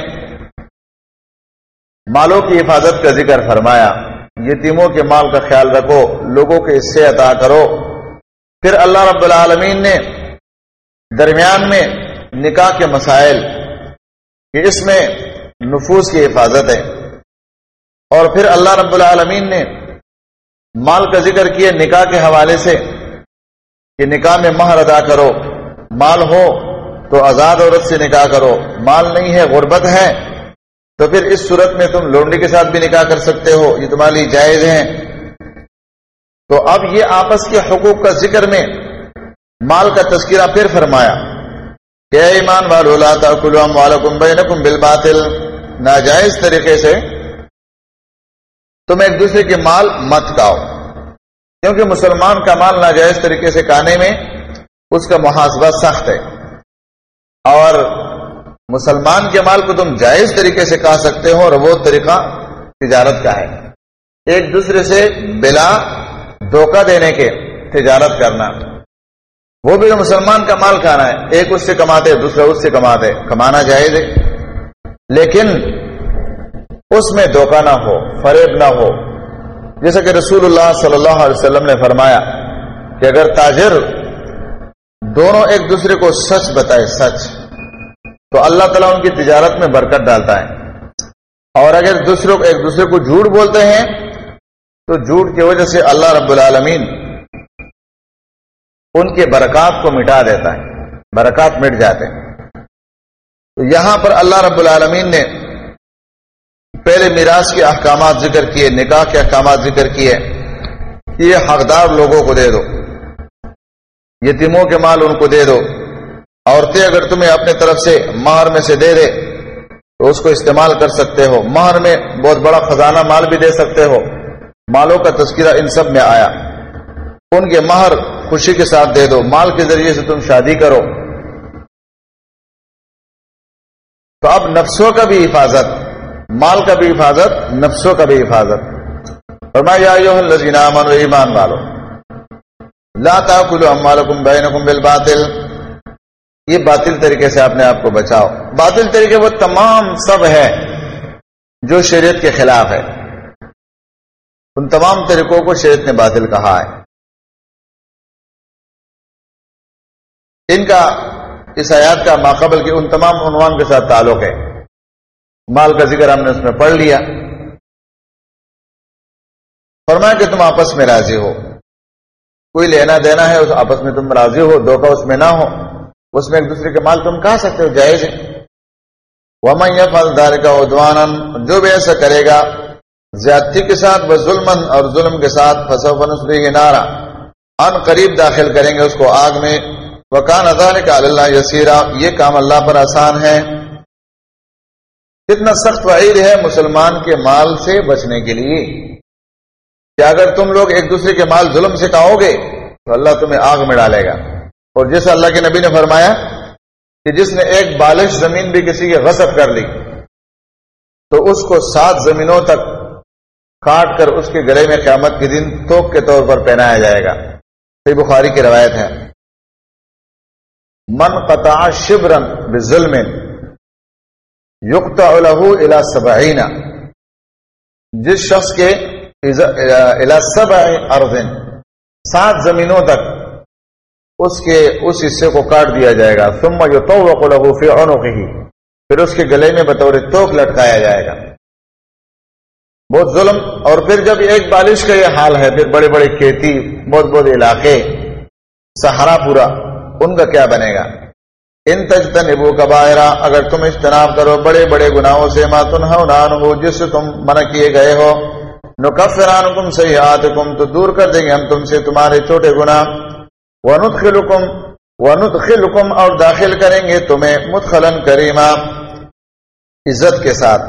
مالوں کی حفاظت کا ذکر فرمایا، یتیموں کے مال کا خیال رکھو، لوگوں کے حصے عطا کرو۔ پھر اللہ رب العالمین نے درمیان میں نکاح کے مسائل، کہ اس میں نفوس کی حفاظت ہے۔ اور پھر اللہ رب العالمین نے مال کا ذکر کیا نکاح کے حوالے سے، کہ نکاح میں مہر ادا کرو۔ مال ہو تو آزاد عورت سے نکاح کرو۔ مال نہیں ہے، غربت ہے۔ تو پھر اس صورت میں تم لونڈی کے ساتھ بھی نکاح کر سکتے ہو، یہ تمہاری جائز ہیں۔ تو اب یہ آپس کے حقوق کا ذکر میں مال کا تذکرہ پھر فرمایا کہ ایمان والم بینکم بالباطل، ناجائز طریقے سے تم ایک دوسرے کے مال مت کھاؤ کیونکہ مسلمان کا مال ناجائز طریقے سے کھانے میں اس کا محاسبہ سخت ہے۔ اور مسلمان کے مال کو تم جائز طریقے سے کھا سکتے ہو اور وہ طریقہ تجارت کا ہے۔ ایک دوسرے سے بلا دھوکہ دینے کے تجارت کرنا۔ وہ بھی مسلمان کا مال کھانا ہے۔ ایک اس سے کماتے، دوسرا اس سے کماتے۔ کمانا جائز ہے۔ لیکن اس میں دھوکہ نہ ہو، فریب نہ ہو۔ جیسا کہ رسول اللہ صلی اللہ علیہ وسلم نے فرمایا کہ اگر تاجر دونوں ایک دوسرے کو سچ بتائے، سچ۔ تو اللہ تعالیٰ ان کی تجارت میں برکت ڈالتا ہے۔ اور اگر دوسروں ایک دوسرے کو جھوٹ بولتے ہیں، تو جھوٹ کی وجہ سے اللہ رب العالمین ان کے برکات کو مٹا دیتا ہے۔ برکات مٹ جاتے ہیں۔ تو یہاں پر اللہ رب العالمین نے پہلے میراث کے احکامات ذکر کیے، نکاح کے احکامات ذکر کیے۔ کہ یہ حقدار لوگوں کو دے دو۔ یتیموں کے مال ان کو دے دو۔ عورتیں اگر تمہیں اپنے طرف سے مہر میں سے دے دے، تو اس کو استعمال کر سکتے ہو۔ مہر میں بہت بڑا خزانہ مال بھی دے سکتے ہو۔ مالوں کا تذکرہ ان سب میں آیا۔ ان کے مہر خوشی کے ساتھ دے دو۔ مال کے ذریعے سے تم شادی کرو۔ تو اب نفسوں کا بھی حفاظت، مال کا بھی حفاظت، نفسوں کا بھی حفاظت۔ فرمایا ایمان والو، لا تاکلوا اموالکم بینکم بالباطل۔ یہ باطل طریقے سے اپنے آپ کو بچاؤ۔ باطل طریقے وہ تمام سب ہے جو شریعت کے خلاف ہے۔ ان تمام طریقوں کو شریعت نے باطل کہا ہے۔ ان کا، اس آیات کا ماقبل کے ان تمام عنوان کے ساتھ تعلق ہے۔ مال کا ذکر ہم نے اس میں پڑھ لیا۔ فرمایا کہ تم آپس میں راضی ہو۔ کوئی لینا دینا ہے، اس آپس میں تم راضی ہو دھوکہ اس میں نہ ہو۔ اس میں ایک دوسرے کے مال تم کہا سکتے ہو؟ جائز ہے۔ فل دار کا ادوان جو بھی ایسا کرے گا، زیادتی کے ساتھ وہ ظلم اور ظلم کے ساتھ نارا۔ ان قریب داخل کریں گے اس کو آگ میں۔ وکان ادار کا اللہ یسیرا یہ کام اللہ پر آسان ہے۔ کتنا سخت وعید ہے مسلمان کے مال سے بچنے کے لیے۔ کہ اگر تم لوگ ایک دوسرے کے مال ظلم سے کہو گے، تو اللہ تمہیں آگ میں ڈالے گا۔ اور جیسا اللہ کے نبی نے فرمایا کہ جس نے ایک بالش زمین بھی کسی کے غصب کر لی، تو اس کو سات زمینوں تک کاٹ کر اس کے گلے میں قیامت کے دن توک کے طور پر پہنایا جائے گا۔ یہ بخاری کی روایت ہے۔ من قطع شبرن بظلم یقت الا سبعین۔ جس شخص کے سب اردن سات زمینوں تک اس کے اس حصے کو کاٹ دیا جائے گا۔ ثم جو تو فی ہی پھر اس کے گلے میں بطور توک لٹکایا جائے گا۔ بہت ظلم۔ اور پھر جب ایک بالش کا یہ حال ہے، پھر بڑے بڑے کھیتی، بہت بہت علاقے سہارا پورا، ان کا کیا بنے گا؟ ان تجتن ابو کبائرہ اگر تم اجتناب کرو، بڑے بڑے گناہوں سے ماتن ہو جس سے تم منع کیے گئے ہو۔ نکفران کم سیاحت تو دور کر دیں گے ہم تم سے تمہارے چھوٹے گنا ونت خلکم ونت خلکم اور داخل کریں گے تمہیں متخلن کریما عزت کے ساتھ۔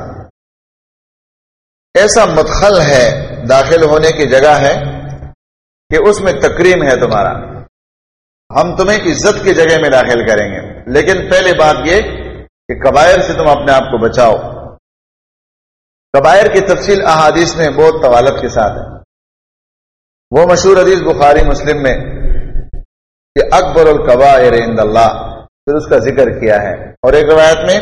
ایسا مدخل ہے، داخل ہونے کی جگہ ہے کہ اس میں تکریم ہے تمہارا۔ ہم تمہیں عزت کی جگہ میں داخل کریں گے۔ لیکن پہلے بات یہ کہ قبائر سے تم اپنے آپ کو بچاؤ۔ قبائر کی تفصیل احادیث میں بہت طوالت کے ساتھ ہے۔ وہ مشہور حدیث بخاری مسلم میں کہ اکبر القبائر عند اللہ۔ پھر اس کا ذکر کیا ہے۔ اور ایک روایت میں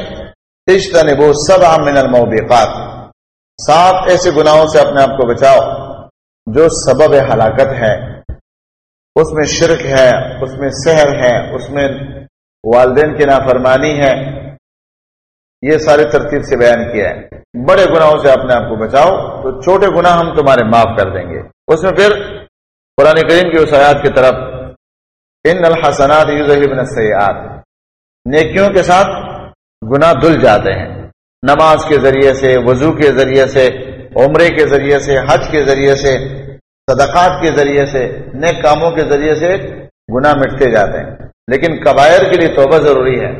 نبو سب من الموبقات۔ سات ایسے گناہوں سے اپنے آپ کو بچاؤ جو سبب ہلاکت ہے۔ اس میں شرک ہے، اس میں سحر ہے، اس میں والدین کی نافرمانی ہے۔ یہ ساری ترتیب سے بیان کیا ہے۔ بڑے گناہوں سے اپنے آپ کو بچاؤ، تو چھوٹے گناہ ہم تمہارے معاف کر دیں گے۔ اس میں پھر قرآن کریم کی وسعت کی طرف ان الحسنات سیاحت نیکیوں کے ساتھ گناہ دل جاتے ہیں۔ نماز کے ذریعے سے، وضو کے ذریعے سے، عمرے کے ذریعے سے، حج کے ذریعے سے، صدقات کے ذریعے سے، نیک کاموں کے ذریعے سے گناہ مٹتے جاتے ہیں۔ لیکن قبائر کے لیے توبہ ضروری ہے۔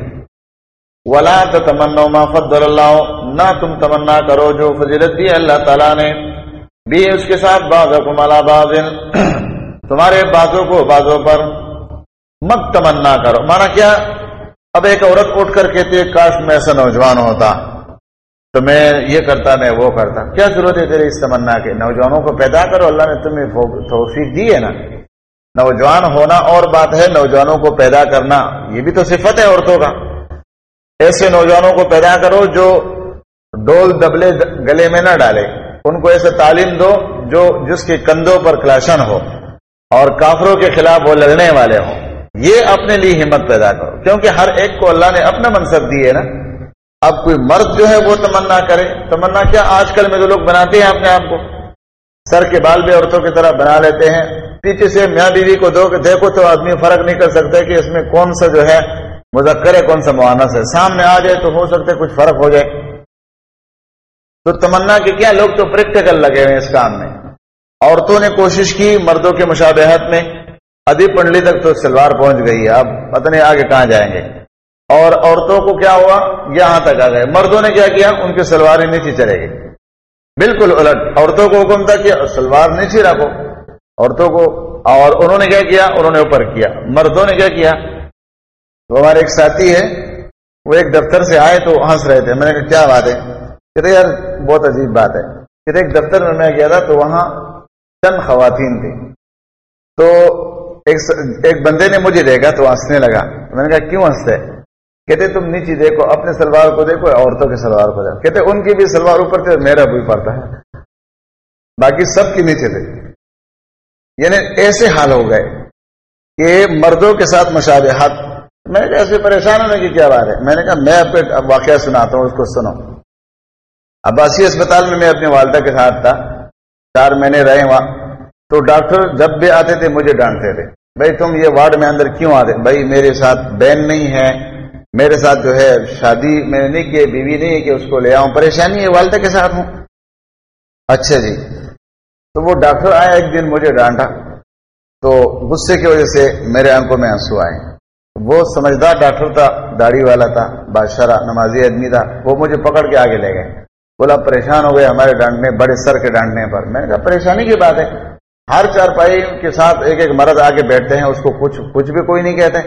ولا تمنا ما فضل اللہ نہ تم تمنا کرو جو فضیلت دی اللہ تعالیٰ نے۔ بھی اس کے ساتھ باز باز تمہارے بازوں کو بازوں پر مت تمنا کرو۔ مانا کیا؟ اب ایک عورت اٹھ کر کہتی ہے، کاش میں ایسا نوجوان ہوتا۔ تو میں یہ کرتا، میں وہ کرتا۔ کیا ضرورت ہے تیرے اس تمنا کے نوجوانوں کو پیدا کرو، اللہ نے تمہیں توفیق دی ہے نا۔ نوجوان ہونا اور بات ہے، نوجوانوں کو پیدا کرنا۔ یہ بھی تو صفت ہے عورتوں کا۔ ایسے نوجوانوں کو پیدا کرو جو ڈول دبلے گلے میں نہ ڈالے۔ ان کو ایسے تعلیم دو جو جس کے کندھوں پر کلاشن ہو اور کافروں کے خلاف وہ لڑنے والے ہوں۔ یہ اپنے لیے ہمت پیدا کرو، کیونکہ ہر ایک کو اللہ نے اپنا منصب دی ہے نا۔ اب کوئی مرد جو ہے وہ تمنا کرے۔ تمنا کیا آج کل میں جو لوگ بناتے ہیں اپنے آپ کو؟ سر کے بال بھی عورتوں کی طرح بنا لیتے ہیں۔ پیچھے سے میاں بیوی کو دو دیکھو تو آدمی فرق نہیں کر سکتا کہ اس میں کون سا جو ہے مذکر ہے، کون سا معانس ہے۔ سامنے آ جائے تو ہو سکتا ہے کچھ فرق ہو جائے۔ تو تمنا کہ کیا لوگ تو پریکٹیکل لگے ہوئے اس کام میں۔ عورتوں نے کوشش کی مردوں کے مشابہت میں۔ ادھی پنڈلی تک تو سلوار پہنچ گئی ہے، اب پتہ نہیں آگے کہاں جائیں گے؟ اور عورتوں کو کیا ہوا؟ یہاں تک آ گئے۔ مردوں نے کیا کیا؟ ان کی سلواریں نیچے چلے گی بالکل الٹ۔ عورتوں کو حکم تھا کہ سلوار نیچے رکھو۔ عورتوں کو اور انہوں نے کیا کیا؟ انہوں نے اوپر کیا۔ مردوں نے کیا کیا؟ تو ہمارے ایک ساتھی ہے وہ ایک دفتر سے آئے تو ہنس رہے تھے۔ میں نے کہا، کیا بات ہے؟ کہتے، یار، بہت عجیب بات ہے۔ کہتے، ایک دفتر میں میں گیا تھا تو وہاں چند خواتین تھی تو ایک بندے نے مجھے دیکھا تو ہنسنے لگا۔ میں نے کہا، کیوں ہنستے؟ کہتے، تم نیچے دیکھو، اپنے سلوار کو دیکھو، عورتوں کے سلوار کو دیکھو۔ کہتے، ان کی بھی سلوار اوپر تھے، میرا بھی پڑتا ہے باقی سب کے نیچے تھے۔ یعنی ایسے حال ہو گئے کہ مردوں کے ساتھ مشابہت۔ میں نے کہا ایسے پریشان ہونے کی کیا بات ہے؟ میں نے کہا، میں آپ کو واقعہ سناتا ہوں، اس کو سنو۔ عباسی اسپتال میں میں اپنی والدہ کے ساتھ تھا۔ چار مہینے رہے وہاں۔ تو ڈاکٹر جب بھی آتے تھے، مجھے ڈانٹتے تھے۔ بھائی تم یہ وارڈ میں اندر کیوں آتے بھائی میرے ساتھ بین نہیں ہے۔ میرے ساتھ جو ہے شادی میں نے نہیں کی، بیوی نہیں ہے کہ اس کو لے آؤں۔ پریشانی ہے، والدہ کے ساتھ ہوں۔ اچھا جی۔ تو وہ ڈاکٹر آیا ایک دن مجھے ڈانٹا۔ تو غصے کی وجہ سے میرے آنکھوں میں آنسو آئے۔ وہ سمجھدار ڈاکٹر تھا، داڑھی والا تھا، بادشاہ نمازی آدمی تھا۔ وہ مجھے پکڑ کے آگے لے گئے۔ بولا، پریشان ہو گئے ہمارے ڈانٹنے، بڑے سر کے ڈانٹنے پر۔ میں نے کہا، پریشانی کی بات ہے۔ ہر چار پائی کے ساتھ ایک ایک مرد آگے بیٹھتے ہیں، اس کو کچھ کچھ بھی کوئی نہیں کہتے۔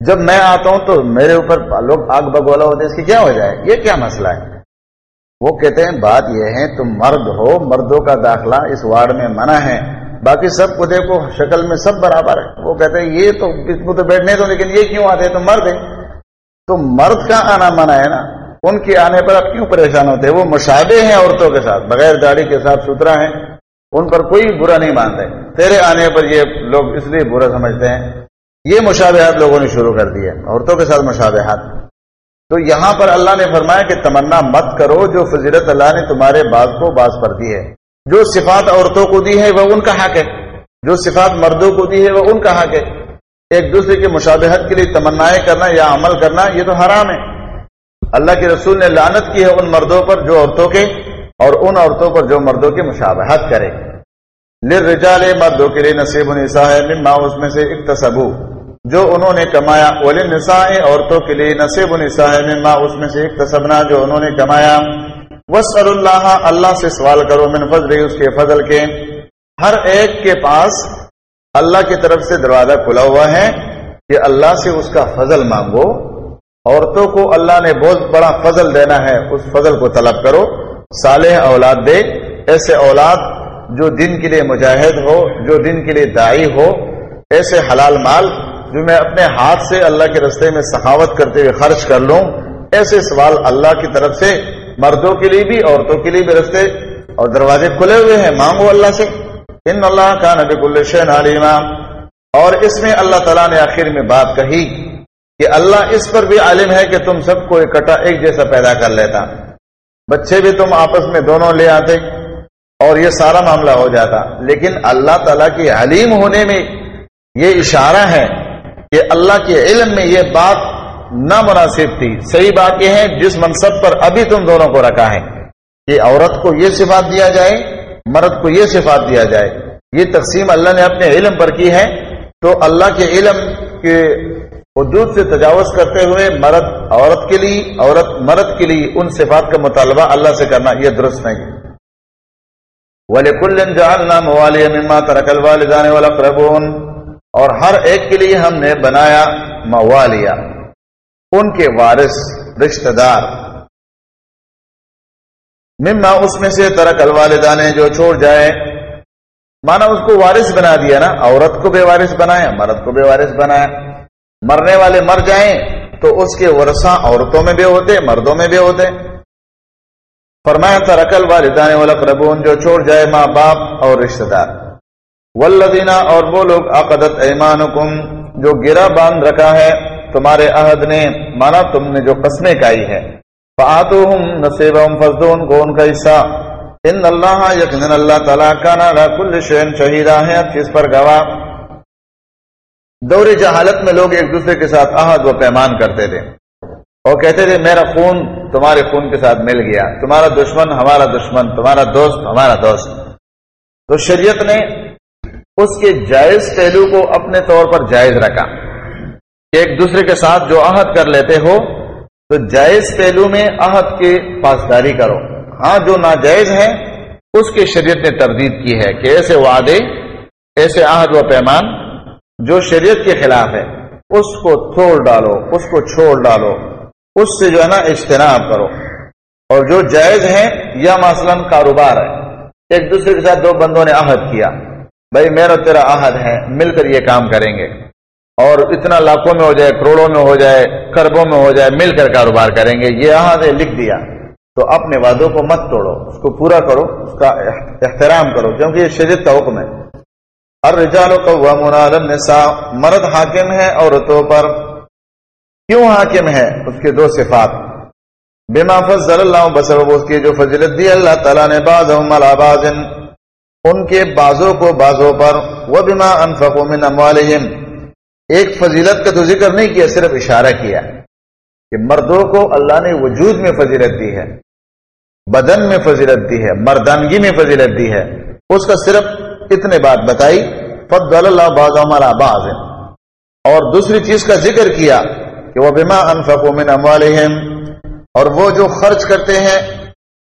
جب میں آتا ہوں تو میرے اوپر لوگ آگ بگولا ہوتے ہیں، اس کی کیا ہو جائے یہ کیا مسئلہ ہے؟ وہ کہتے ہیں، بات یہ ہے، تم مرد ہو، مردوں کا داخلہ اس وارڈ میں منع ہے۔ باقی سب کو دیکھو، شکل میں سب برابر ہے۔ وہ کہتے ہیں، یہ تو اس کو تو بیٹھنے تو لیکن یہ کیوں آتے تو مرد ہے تو مرد کا آنا منع ہے نا۔ ان کے آنے پر آپ کیوں پریشان ہوتے ہیں؟ وہ مشابے ہیں عورتوں کے ساتھ، بغیر داڑھی کے ساتھ ستھرا ہے ان پر کوئی برا نہیں مانتے۔ تیرے آنے پر یہ لوگ اس لیے برا سمجھتے ہیں۔ یہ مشابہات لوگوں نے شروع کر دی ہے، عورتوں کے ساتھ مشابہات۔ تو یہاں پر اللہ نے فرمایا کہ تمنا مت کرو جو فضیرت اللہ نے تمہارے باز کو باز پر دی ہے۔ جو صفات عورتوں کو دی ہے وہ ان کا حق ہے۔ جو صفات مردوں کو دی ہے وہ ان کا حق ہے۔ ایک دوسرے کی مشابہت کے لیے تمنا کرنا یا عمل کرنا، یہ تو حرام ہے۔ اللہ کے رسول نے لانت کی ہے ان مردوں پر جو عورتوں کے اور ان عورتوں پر جو مردوں کی مشابہت کرے۔ لرجال مردوں کے لیے نصیب النساء مما اس میں سے اکتسبو۔ جو انہوں نے کمایا، وللنساء عورتوں کے لیے نصیب النساء ہے مما اس میں سے اکتسبنا جو انہوں نے کمایا۔ وصل اللہ اللہ سے سوال کرو من فضل اس کے فضل کے۔ ہر ایک کے پاس اللہ کی طرف سے دروازہ کھلا ہوا ہے کہ اللہ سے اس کا فضل مانگو۔ عورتوں کو اللہ نے بہت بڑا فضل دینا ہے، اس فضل کو طلب کرو۔ صالح اولاد دے، ایسے اولاد جو دن کے لیے مجاہد ہو، جو دن کے لیے دائی ہو، ایسے حلال مال جو میں اپنے ہاتھ سے اللہ کے رستے میں سخاوت کرتے ہوئے خرچ کر لوں، ایسے سوال اللہ کی طرف سے مردوں کے لیے بھی، عورتوں کے لیے بھی رستے اور دروازے کھلے ہوئے ہیں، مانگو اللہ سے۔ ان اللہ کا نبی الشین علیمہ اور اس میں اللہ تعالیٰ نے آخر میں بات کہی کہ اللہ اس پر بھی عالم ہے کہ تم سب کو اکٹھا ایک جیسا پیدا کر لیتا۔ بچے بھی تم آپس میں دونوں لے آتے اور یہ سارا معاملہ ہو جاتا۔ لیکن اللہ تعالیٰ کی علیم ہونے میں یہ اشارہ ہے کہ اللہ کے علم میں یہ بات نامناسب تھی۔ صحیح بات یہ ہے، جس منصب پر ابھی تم دونوں کو رکھا ہے، کہ عورت کو یہ صفات دیا جائے، مرد کو یہ صفات دیا جائے۔ یہ تقسیم اللہ نے اپنے علم پر کی ہے۔ تو اللہ کے علم کے حدود سے تجاوز کرتے ہوئے مرد عورت کے لیے، عورت مرد کے لیے ان صفات کا مطالبہ اللہ سے کرنا یہ درست نہیں۔ وَلِكُلٍ جَعَلْنَا مَوَالِيَ مِمَّا تَرَكَ الْوَالِدَانِ وَالْأَقْرَبُونَ۔ اور ہر ایک کے لیے ہم نے بنایا موالیا ان کے وارث، رشتہ دار۔ مما اس میں سے ترک الوالدان جو چھوڑ جائے۔ مانا اس کو وارث بنا دیا نا۔ عورت کو بے وارث بنایا، مرد کو بے وارث بنایا۔ مرنے والے مر جائیں۔ تو اس کے ورثہ عورتوں میں بھی ہوتے مردوں میں بھی ہوتے فرمایا تھا رقل والدان والاقربون، جو چھوڑ جائے ماں باپ اور رشتہ دار۔ والذینہ اور وہ لوگ، عقدت ایمانکم، جو گرا باندھ رکھا ہے، تمہارے عہد نے مانا، تم نے جو قسمیں کائی ہے فآتوہم نصیبہم فزدون کو ان کا حصہ۔ ان اللہ یقین اللہ تعالیٰ کانا لا کل شہن شہیدہ ہے چیز پر گواہ دور جہالت میں لوگ ایک دوسرے کے ساتھ عہد و پیمان کرتے تھے۔ اور کہتے تھے، میرا خون تمہارے خون کے ساتھ مل گیا۔ تمہارا دشمن ہمارا دشمن، تمہارا دوست ہمارا دوست۔ تو شریعت نے اس کے جائز پہلو کو اپنے طور پر جائز رکھا۔ کہ ایک دوسرے کے ساتھ جو عہد کر لیتے ہو، تو جائز پہلو میں عہد کی پاسداری کرو۔ ہاں جو ناجائز ہے اس کی شریعت نے تردید کی ہے کہ ایسے وعدے، ایسے عہد و پیمان جو شریعت کے خلاف ہے، اس کو چھوڑ ڈالو، اس کو چھوڑ ڈالو، اس سے جو ہے نا اجتناب کرو۔ اور جو جائز ہے یا مثلا کاروبار ہے ایک دوسرے کے ساتھ دو بندوں نے عہد کیا۔ بھائی میرا تیرا عہد ہے، مل کر یہ کام کریں گے۔ اور اتنا لاکھوں میں ہو جائے، کروڑوں میں ہو جائے کربوں میں ہو جائے، مل کر کاروبار کریں گے۔ یہ عہد ہے، لکھ دیا۔ تو اپنے وعدوں کو مت توڑو، اس کو پورا کرو، اس کا احترام کرو۔ کیونکہ یہ شریعت کا حکم ہے۔ ہر رجالوں کا وہ منالم مرد حاکم ہے عورتوں پر۔ کیوں حاکم ہے؟ اس کے دو صفات۔ بما فضل اللہ بسر اس کی جو فضلت دی اللہ تعالیٰ نے بعضهم باز باز ان کے بازوں کو بازوں پر۔ وہ بما انفقوا من اموالہم۔ ایک فضیلت کا تو ذکر نہیں کیا، صرف اشارہ کیا۔ کہ مردوں کو اللہ نے وجود میں فضیلت دی ہے، بدن میں فضیلت دی ہے، مردانگی میں فضیلت دی ہے۔ اس کا صرف اتنے بات بتائی، فضل اللہ باز باز اور دوسری چیز کا ذکر کیا کہ وہ بیما انفق من اموالہم اور وہ جو خرچ کرتے ہیں،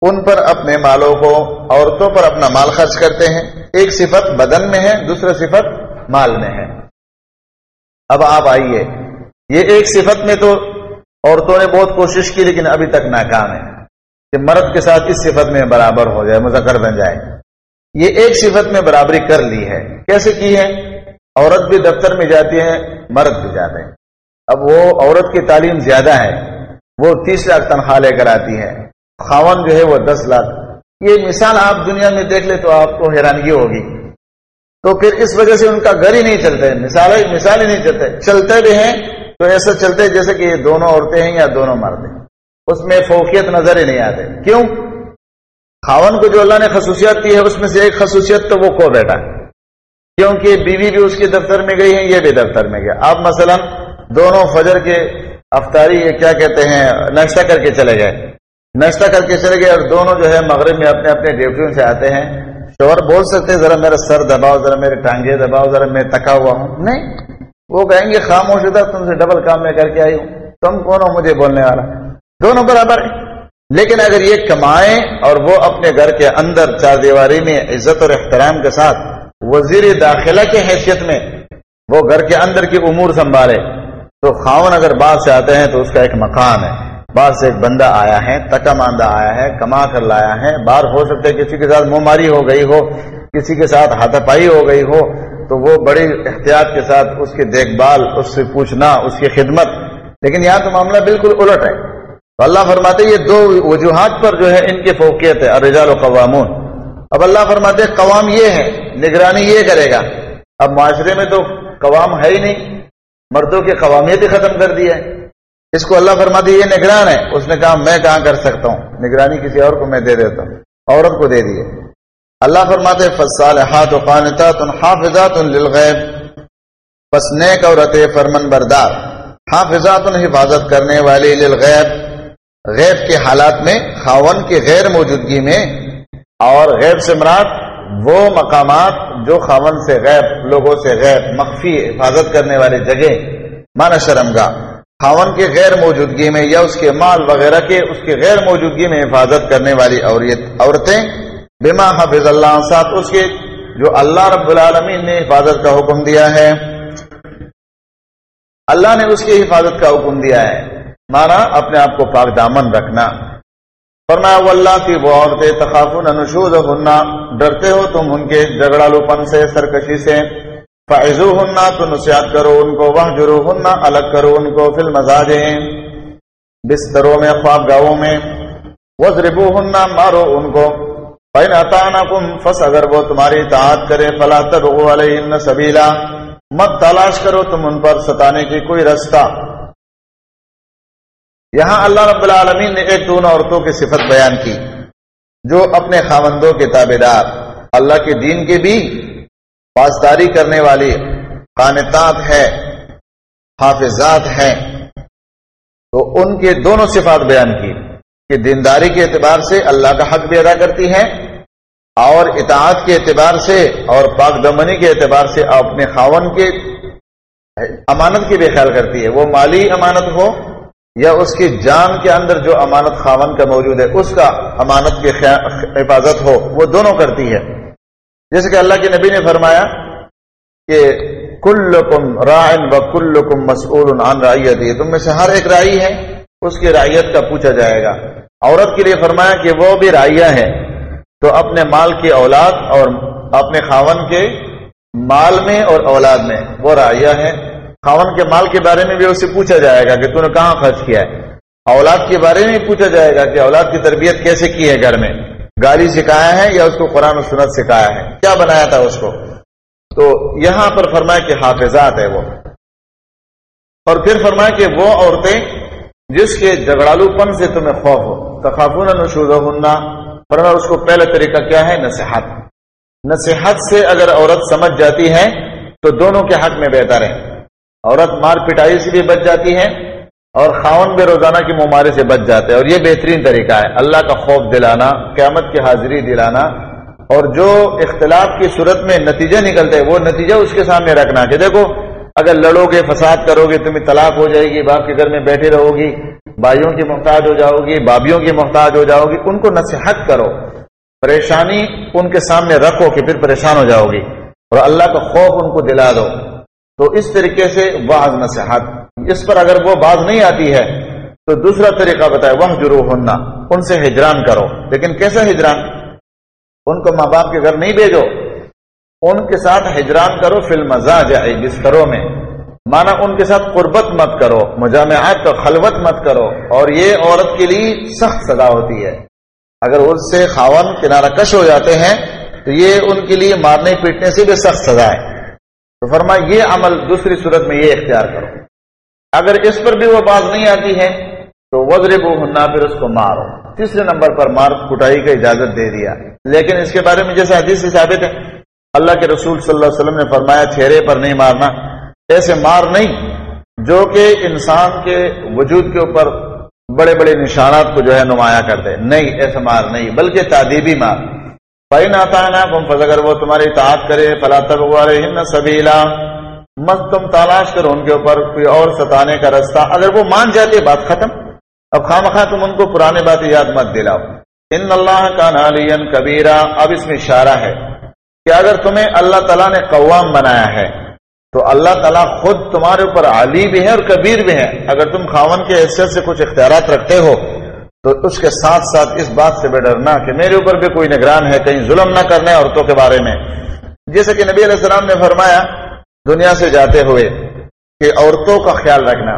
ان پر اپنے مالوں کو، عورتوں پر اپنا مال خرچ کرتے ہیں۔ ایک صفت بدن میں ہے، دوسرا صفت مال میں ہے۔ اب آپ آئیے۔ یہ ایک صفت میں تو عورتوں نے بہت کوشش کی، لیکن ابھی تک ناکام ہے۔ کہ مرد کے ساتھ اس صفت میں برابر ہو جائے، مذکر بن جائے۔ یہ ایک صفت میں برابری کر لی ہے۔ کیسے کی ہے؟ عورت بھی دفتر میں جاتی ہے، مرد بھی جاتے ہیں۔ اب وہ عورت کی تعلیم زیادہ ہے، وہ تیس لاکھ تنخواہ لے کر آتی ہے۔ خاون جو ہے وہ دس لاکھ۔ یہ مثال آپ دنیا میں دیکھ لے تو آپ کو حیرانگی ہوگی۔ تو پھر اس وجہ سے ان کا گھر ہی نہیں چلتے مثال مثال ہی نہیں چلتے چلتے بھی ہیں تو ایسا چلتے جیسے کہ یہ دونوں عورتیں ہیں یا دونوں مرد ہیں۔ اس میں فوقیت نظر ہی نہیں آتے۔ کیوں؟ خاون کو جو اللہ نے خصوصیت دی ہے، اس میں سے ایک خصوصیت تو وہ کو بیٹا کیونکہ بیوی بھی اس کے دفتر میں گئی ہے یہ بھی دفتر میں گیا۔ آپ مثلا دونوں فجر کے افطاری، یہ کیا کہتے ہیں، ناشتہ کر کے چلے گئے۔ ناشتہ کر کے چلے گئے اور دونوں جو ہے مغرب میں اپنے اپنے ڈیوٹیوں سے آتے ہیں۔ شوہر بول سکتے ذرا میرا سر دباؤ، ذرا میرے ٹانگے دباؤ، ذرا میں تکا ہوا ہوں۔ نہیں، وہ کہیں گے، خاموش تھا تم سے ڈبل کام میں کر کے آئی ہوں۔ تم کون ہو مجھے بولنے والا؟ دونوں برابر ہیں۔ لیکن اگر یہ کمائیں اور وہ اپنے گھر کے اندر چار دیواری میں عزت اور احترام کے ساتھ وزیر داخلہ کی حیثیت میں وہ گھر کے اندر کی امور سنبھالے، تو خاون اگر باہر سے آتے ہیں تو اس کا ایک مقام ہے۔ باہر سے ایک بندہ آیا ہے، تکا ماندہ آیا ہے، کما کر لایا ہے۔ باہر ہو سکتا ہے کسی کے ساتھ منہ ماری ہو گئی ہو، کسی کے ساتھ ہاتھ پائی ہو گئی ہو، تو وہ بڑی احتیاط کے ساتھ اس کی دیکھ بھال، اس سے پوچھنا، اس کی خدمت۔ لیکن یہاں تو معاملہ بالکل الٹ ہے۔ تو اللہ فرماتے یہ دو وجوہات پر جو ہے ان کی فوقیت ہے، الرجال و قوامون۔ اب اللہ فرماتے قوام یہ ہے، نگرانی یہ کرے گا۔ اب معاشرے میں تو قوام ہے ہی نہیں، مردوں کی قوامیت ہی ختم کر دی ہے۔ اس کو اللہ فرماتے یہ نگران ہے۔ اس نے کہا، میں کہاں کر سکتا ہوں؟ نگرانی کسی اور کو میں دے دیتا ہوں۔ عورت کو دے دیے اللہ فرماتے فصال ہاتھ و قانتا حافظات للغیب۔ پس نیک عورت فرمن بردار حافظات حفاظت کرنے والی للغیب۔ غیب کے حالات میں، خاون کی غیر موجودگی میں اور غیب سے مراد وہ مقامات جو خاون سے غیب، لوگوں سے غیب، مخفی حفاظت کرنے والی جگہ مانا شرم گاہ، خاون کی غیر موجودگی میں یا اس کے مال وغیرہ کے، اس کی غیر موجودگی میں حفاظت کرنے والی عورتیں، بما حفظ اللہ، ساتھ اس کے جو اللہ رب العالمین نے حفاظت کا حکم دیا ہے۔ اللہ نے اس کی حفاظت کا حکم دیا ہے۔ مانا اپنے آپ کو پاک دامن رکھنا۔ فرمایا اللہ کی وہ عورتیں تخافون نشوز ہننا ڈرتے ہو تم ان کے جگڑالو پن سے، سرکشی سے۔ فائزو ہننا تو نسیات کرو، ان کو وہ جرو ہننا الگ کرو، ان کو فل مزاج بستروں میں خواب گاہوں میں۔ وزربو ہننا مارو ان کو۔ فین اتانا کم فس اگر وہ تمہاری اطاعت کرے، فلا تبغوا علیہن سبیلا مت تلاش کرو تم ان پر ستانے کی کوئی رستہ۔ یہاں اللہ رب العالمین نے ایک دونوں عورتوں کی صفت بیان کی، جو اپنے خاوندوں کے تابے دار، اللہ کے دین کے بھی پاسداری کرنے والی قانتات ہے حافظات ہیں۔ تو ان کے دونوں صفات بیان کی، کہ دینداری کے اعتبار سے اللہ کا حق بھی ادا کرتی ہیں اور اطاعت کے اعتبار سے اور پاک دمنی کے اعتبار سے اپنے خاون کے امانت کی بھی خیال کرتی ہے۔ وہ مالی امانت ہو یا اس کی جان کے اندر جو امانت خاون کا موجود ہے، اس کا امانت کی حفاظت ہو، وہ دونوں کرتی ہے۔ جیسے کہ اللہ کے نبی نے فرمایا کہ کل کم رائن و کل کم عن رائیت تم میں سے ہر ایک رائی ہے، اس کی رائیت کا پوچھا جائے گا۔ عورت کے لیے فرمایا کہ وہ بھی رائیا ہے تو اپنے مال کی اولاد اور اپنے خاون کے مال میں اور اولاد میں وہ رائیا ہے خاون کے مال کے بارے میں بھی اسے پوچھا جائے گا کہ تو نے کہاں خرچ کیا ہے؟ اولاد کے بارے میں پوچھا جائے گا کہ اولاد کی تربیت کیسے کی ہے گھر میں؟ گالی سکھایا ہے یا اس کو قرآن و سنت سکھایا ہے؟ کیا بنایا تھا اس کو؟ تو یہاں پر فرمایا کہ حافظات ہے وہ۔ اور پھر فرمایا کہ وہ عورتیں جس کے جگڑالو پن سے تمہیں خوف ہو، تخافون نشوز ہننا فرمایا اس کو پہلا طریقہ کیا ہے؟ نصیحت۔ نصیحت سے اگر عورت سمجھ جاتی ہے تو دونوں کے حق میں بہتر ہے۔ عورت مار پٹائی سے بھی بچ جاتی ہے اور خاون بے روزانہ کی ممارے سے بچ جاتے ہیں اور یہ بہترین طریقہ ہے۔ اللہ کا خوف دلانا، قیامت کی حاضری دلانا اور جو اختلاف کی صورت میں نتیجہ نکلتے وہ نتیجہ اس کے سامنے رکھنا کہ دیکھو، اگر لڑو گے فساد کرو گے تمہیں طلاق ہو جائے گی، باپ کے گھر میں بیٹھے رہو گی بھائیوں کی محتاج ہو جاؤ گی بابیوں کی محتاج ہو جاؤ گی ان کو نصیحت کرو۔ پریشانی ان کے سامنے رکھو کہ پھر پریشان ہو جاؤ گی اور اللہ کا خوف ان کو دلا دو۔ تو اس طریقے سے بعض نصیحت اس پر اگر وہ باز نہیں آتی ہے، تو دوسرا طریقہ بتائے وہ جرو ہونا ان سے ہجران کرو۔ لیکن کیسا ہجران؟ ان کو ماں باپ کے گھر نہیں بھیجو۔ ان کے ساتھ ہجران کرو فلم جائے بستروں میں۔ مانا ان کے ساتھ قربت مت کرو، مجامعات کا خلوت مت کرو۔ اور یہ عورت کے لیے سخت سزا ہوتی ہے۔ اگر اس سے خاون، کنارہ کش ہو جاتے ہیں، تو یہ ان کے لیے مارنے پیٹنے سے بھی سخت سزا ہے۔ تو فرما یہ عمل دوسری صورت میں یہ اختیار کرو۔ اگر اس پر بھی وہ بات نہیں آتی ہے، تو وزر بو ہننا پھر اس کو مارو۔ تیسرے نمبر پر مار، کٹائی کا اجازت دے دیا۔ لیکن اس کے بارے میں جیسے حدیث سے ثابت ہے، اللہ کے رسول صلی اللہ علیہ وسلم نے فرمایا، چہرے پر نہیں مارنا۔ ایسے مار نہیں، جو کہ انسان کے وجود کے اوپر بڑے بڑے نشانات کو جو ہے نمایاں کر دے۔ نہیں ایسے مار نہیں، بلکہ تعدیبی مار۔ فائن آتا ہے فض اگر وہ تمہاری اطاعت کرے، فلا تب سبیلا مت تم تلاش کرو ان کے اوپر کوئی اور ستانے کا رستہ۔ اگر وہ مان جاتے بات ختم۔ اب خام خواہ تم ان کو پرانے بات یاد مت دلاؤ۔ ان اللہ کا نالین کبیرا اب اس میں اشارہ ہے کہ اگر تمہیں اللہ تعالیٰ نے قوام بنایا ہے، تو اللہ تعالیٰ خود تمہارے اوپر علی بھی ہے اور کبیر بھی ہے۔ اگر تم خاون کے حیثیت سے کچھ اختیارات رکھتے ہو تو اس کے ساتھ ساتھ اس بات سے بے ڈرنا کہ میرے اوپر بھی کوئی نگران ہے، کہیں ظلم نہ کرنے عورتوں کے بارے میں۔ جیسے کہ نبی علیہ السلام نے فرمایا، دنیا سے جاتے ہوئے کہ عورتوں کا خیال رکھنا،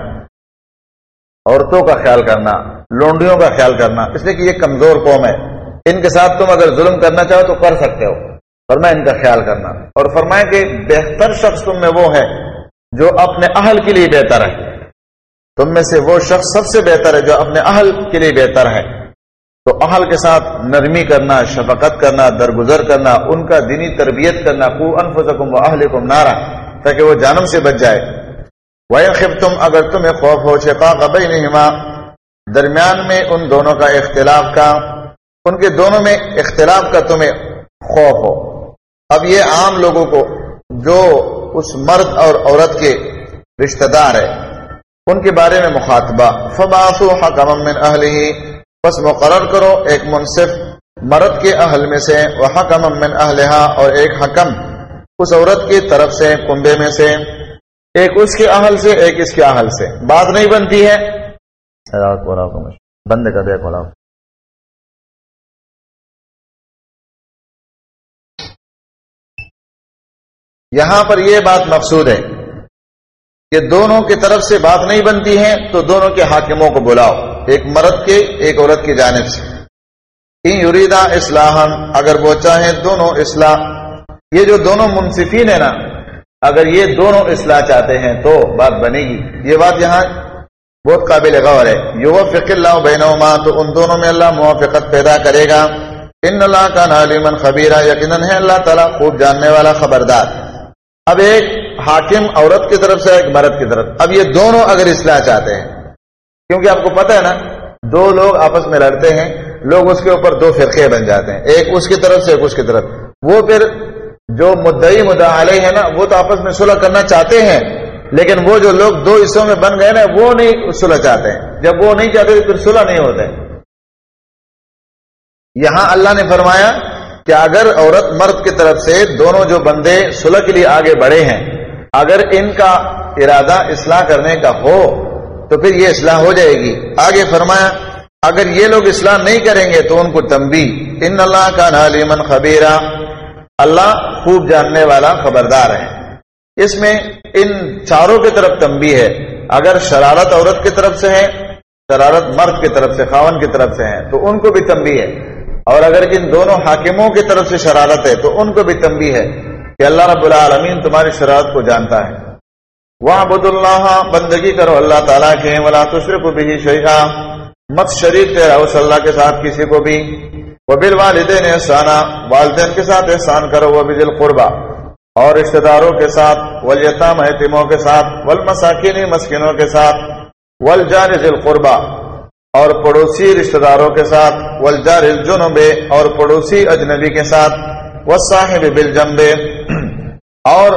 عورتوں کا خیال کرنا، لونڈیوں کا خیال کرنا۔ اس لیے کہ یہ کمزور قوم ہے۔ ان کے ساتھ تم اگر ظلم کرنا چاہو تو کر سکتے ہو فرمایا ان کا خیال کرنا۔ اور فرمایا کہ بہتر شخص تم میں وہ ہے جو اپنے اہل کے لیے بہتر ہے۔ تم میں سے وہ شخص سب سے بہتر ہے جو اپنے اہل کے لیے بہتر ہے۔ تو اہل کے ساتھ نرمی کرنا، شفقت کرنا، درگزر کرنا، ان کا دینی تربیت کرنا کو انفسکم و اہل کم نارا، تاکہ وہ جانم سے بچ جائے۔ خب تم اگر تمہیں خوف ہو شفا قبئی نہیں درمیان میں ان دونوں کا اختلاف کا، ان کے دونوں میں اختلاف کا تمہیں خوف ہو۔ اب یہ عام لوگوں کو جو اس مرد اور عورت کے رشتہ دار ہے ان کے بارے میں مخاطبہ۔ فباسو حکم من اہل ہی بس مقرر کرو، ایک منصف مرد کے اہل میں سے وہ حکم من اہلہا اور ایک حکم اس عورت کی طرف سے، کنبے میں سے۔ ایک اس کے اہل سے، ایک اس کے اہل سے۔ بات نہیں بنتی ہے۔ بند کر دیا کھولا یہاں پر یہ بات مقصود ہے۔ کہ دونوں کی طرف سے بات نہیں بنتی ہے تو دونوں کے حاکموں کو بلاؤ، ایک مرد کے، ایک عورت کی جانب سے۔ یریدا اصلاح اگر وہ چاہیں دونوں اصلاح۔ یہ جو دونوں منصفین ہیں نا، اگر یہ دونوں اصلاح چاہتے ہیں تو بات بنے گی۔ یہ بات یہاں بہت قابل غور ہے۔ یو فک اللہ بہن تو ان دونوں میں اللہ موافقت پیدا کرے گا۔ ان اللہ کا نالیمن خبیرہ یقیناً ہے اللہ تعالیٰ خوب جاننے والا خبردار۔ اب ایک حاکم عورت کی طرف سے ایک مرد کی طرف۔ اب یہ دونوں اگر اصلاح چاہتے ہیں، کیونکہ آپ کو پتا ہے نا، دو لوگ آپس میں لڑتے ہیں، لوگ اس کے اوپر دو فرقے بن جاتے ہیں، ایک اس کی طرف سے، ایک اس کی طرف۔ وہ پھر جو مدعی مدعلے ہیں نا، وہ تو آپس میں صلح کرنا چاہتے ہیں، لیکن وہ جو لوگ دو حصوں میں بن گئے نا، وہ نہیں صلح چاہتے ہیں۔ جب وہ نہیں چاہتے پھر صلح نہیں ہوتے۔ یہاں اللہ نے فرمایا کہ اگر عورت مرد کی طرف سے دونوں جو بندے صلح کے لیے آگے بڑھے ہیں اگر ان کا ارادہ اصلاح کرنے کا ہو تو پھر یہ اصلاح ہو جائے گی۔ آگے فرمایا، اگر یہ لوگ اصلاح نہیں کریں گے تو ان کو تمبی ان اللہ کا نالیمن خبیرہ اللہ خوب جاننے والا خبردار ہے۔ اس میں ان چاروں کی طرف تمبی ہے۔ اگر شرارت عورت کی طرف سے ہے، شرارت مرد کی طرف سے، خاون کی طرف سے ہے، تو ان کو بھی تمبی ہے۔ اور اگر ان دونوں حاکموں کی طرف سے شرارت ہے، تو ان کو بھی تمبی ہے۔ کہ اللہ رب العالمین تمہاری شرارت کو جانتا ہے۔ وہاں بد اللہ بندگی کرو اللہ تعالیٰ کے، ولا تشر بھی شہا مت شریف تیرا اس اللہ کے ساتھ کسی کو بھی۔ وہ بل والدین احسانہ والدین کے ساتھ احسان کرو وہ بھی قربا اور رشتے داروں کے ساتھ ولیتام احتموں کے ساتھ ول مسکینوں کے ساتھ ول ذل قربا اور پڑوسی رشتہ داروں کے ساتھ ولجار الجنوب اور پڑوسی اجنبی کے ساتھ وہ صاحب بل اور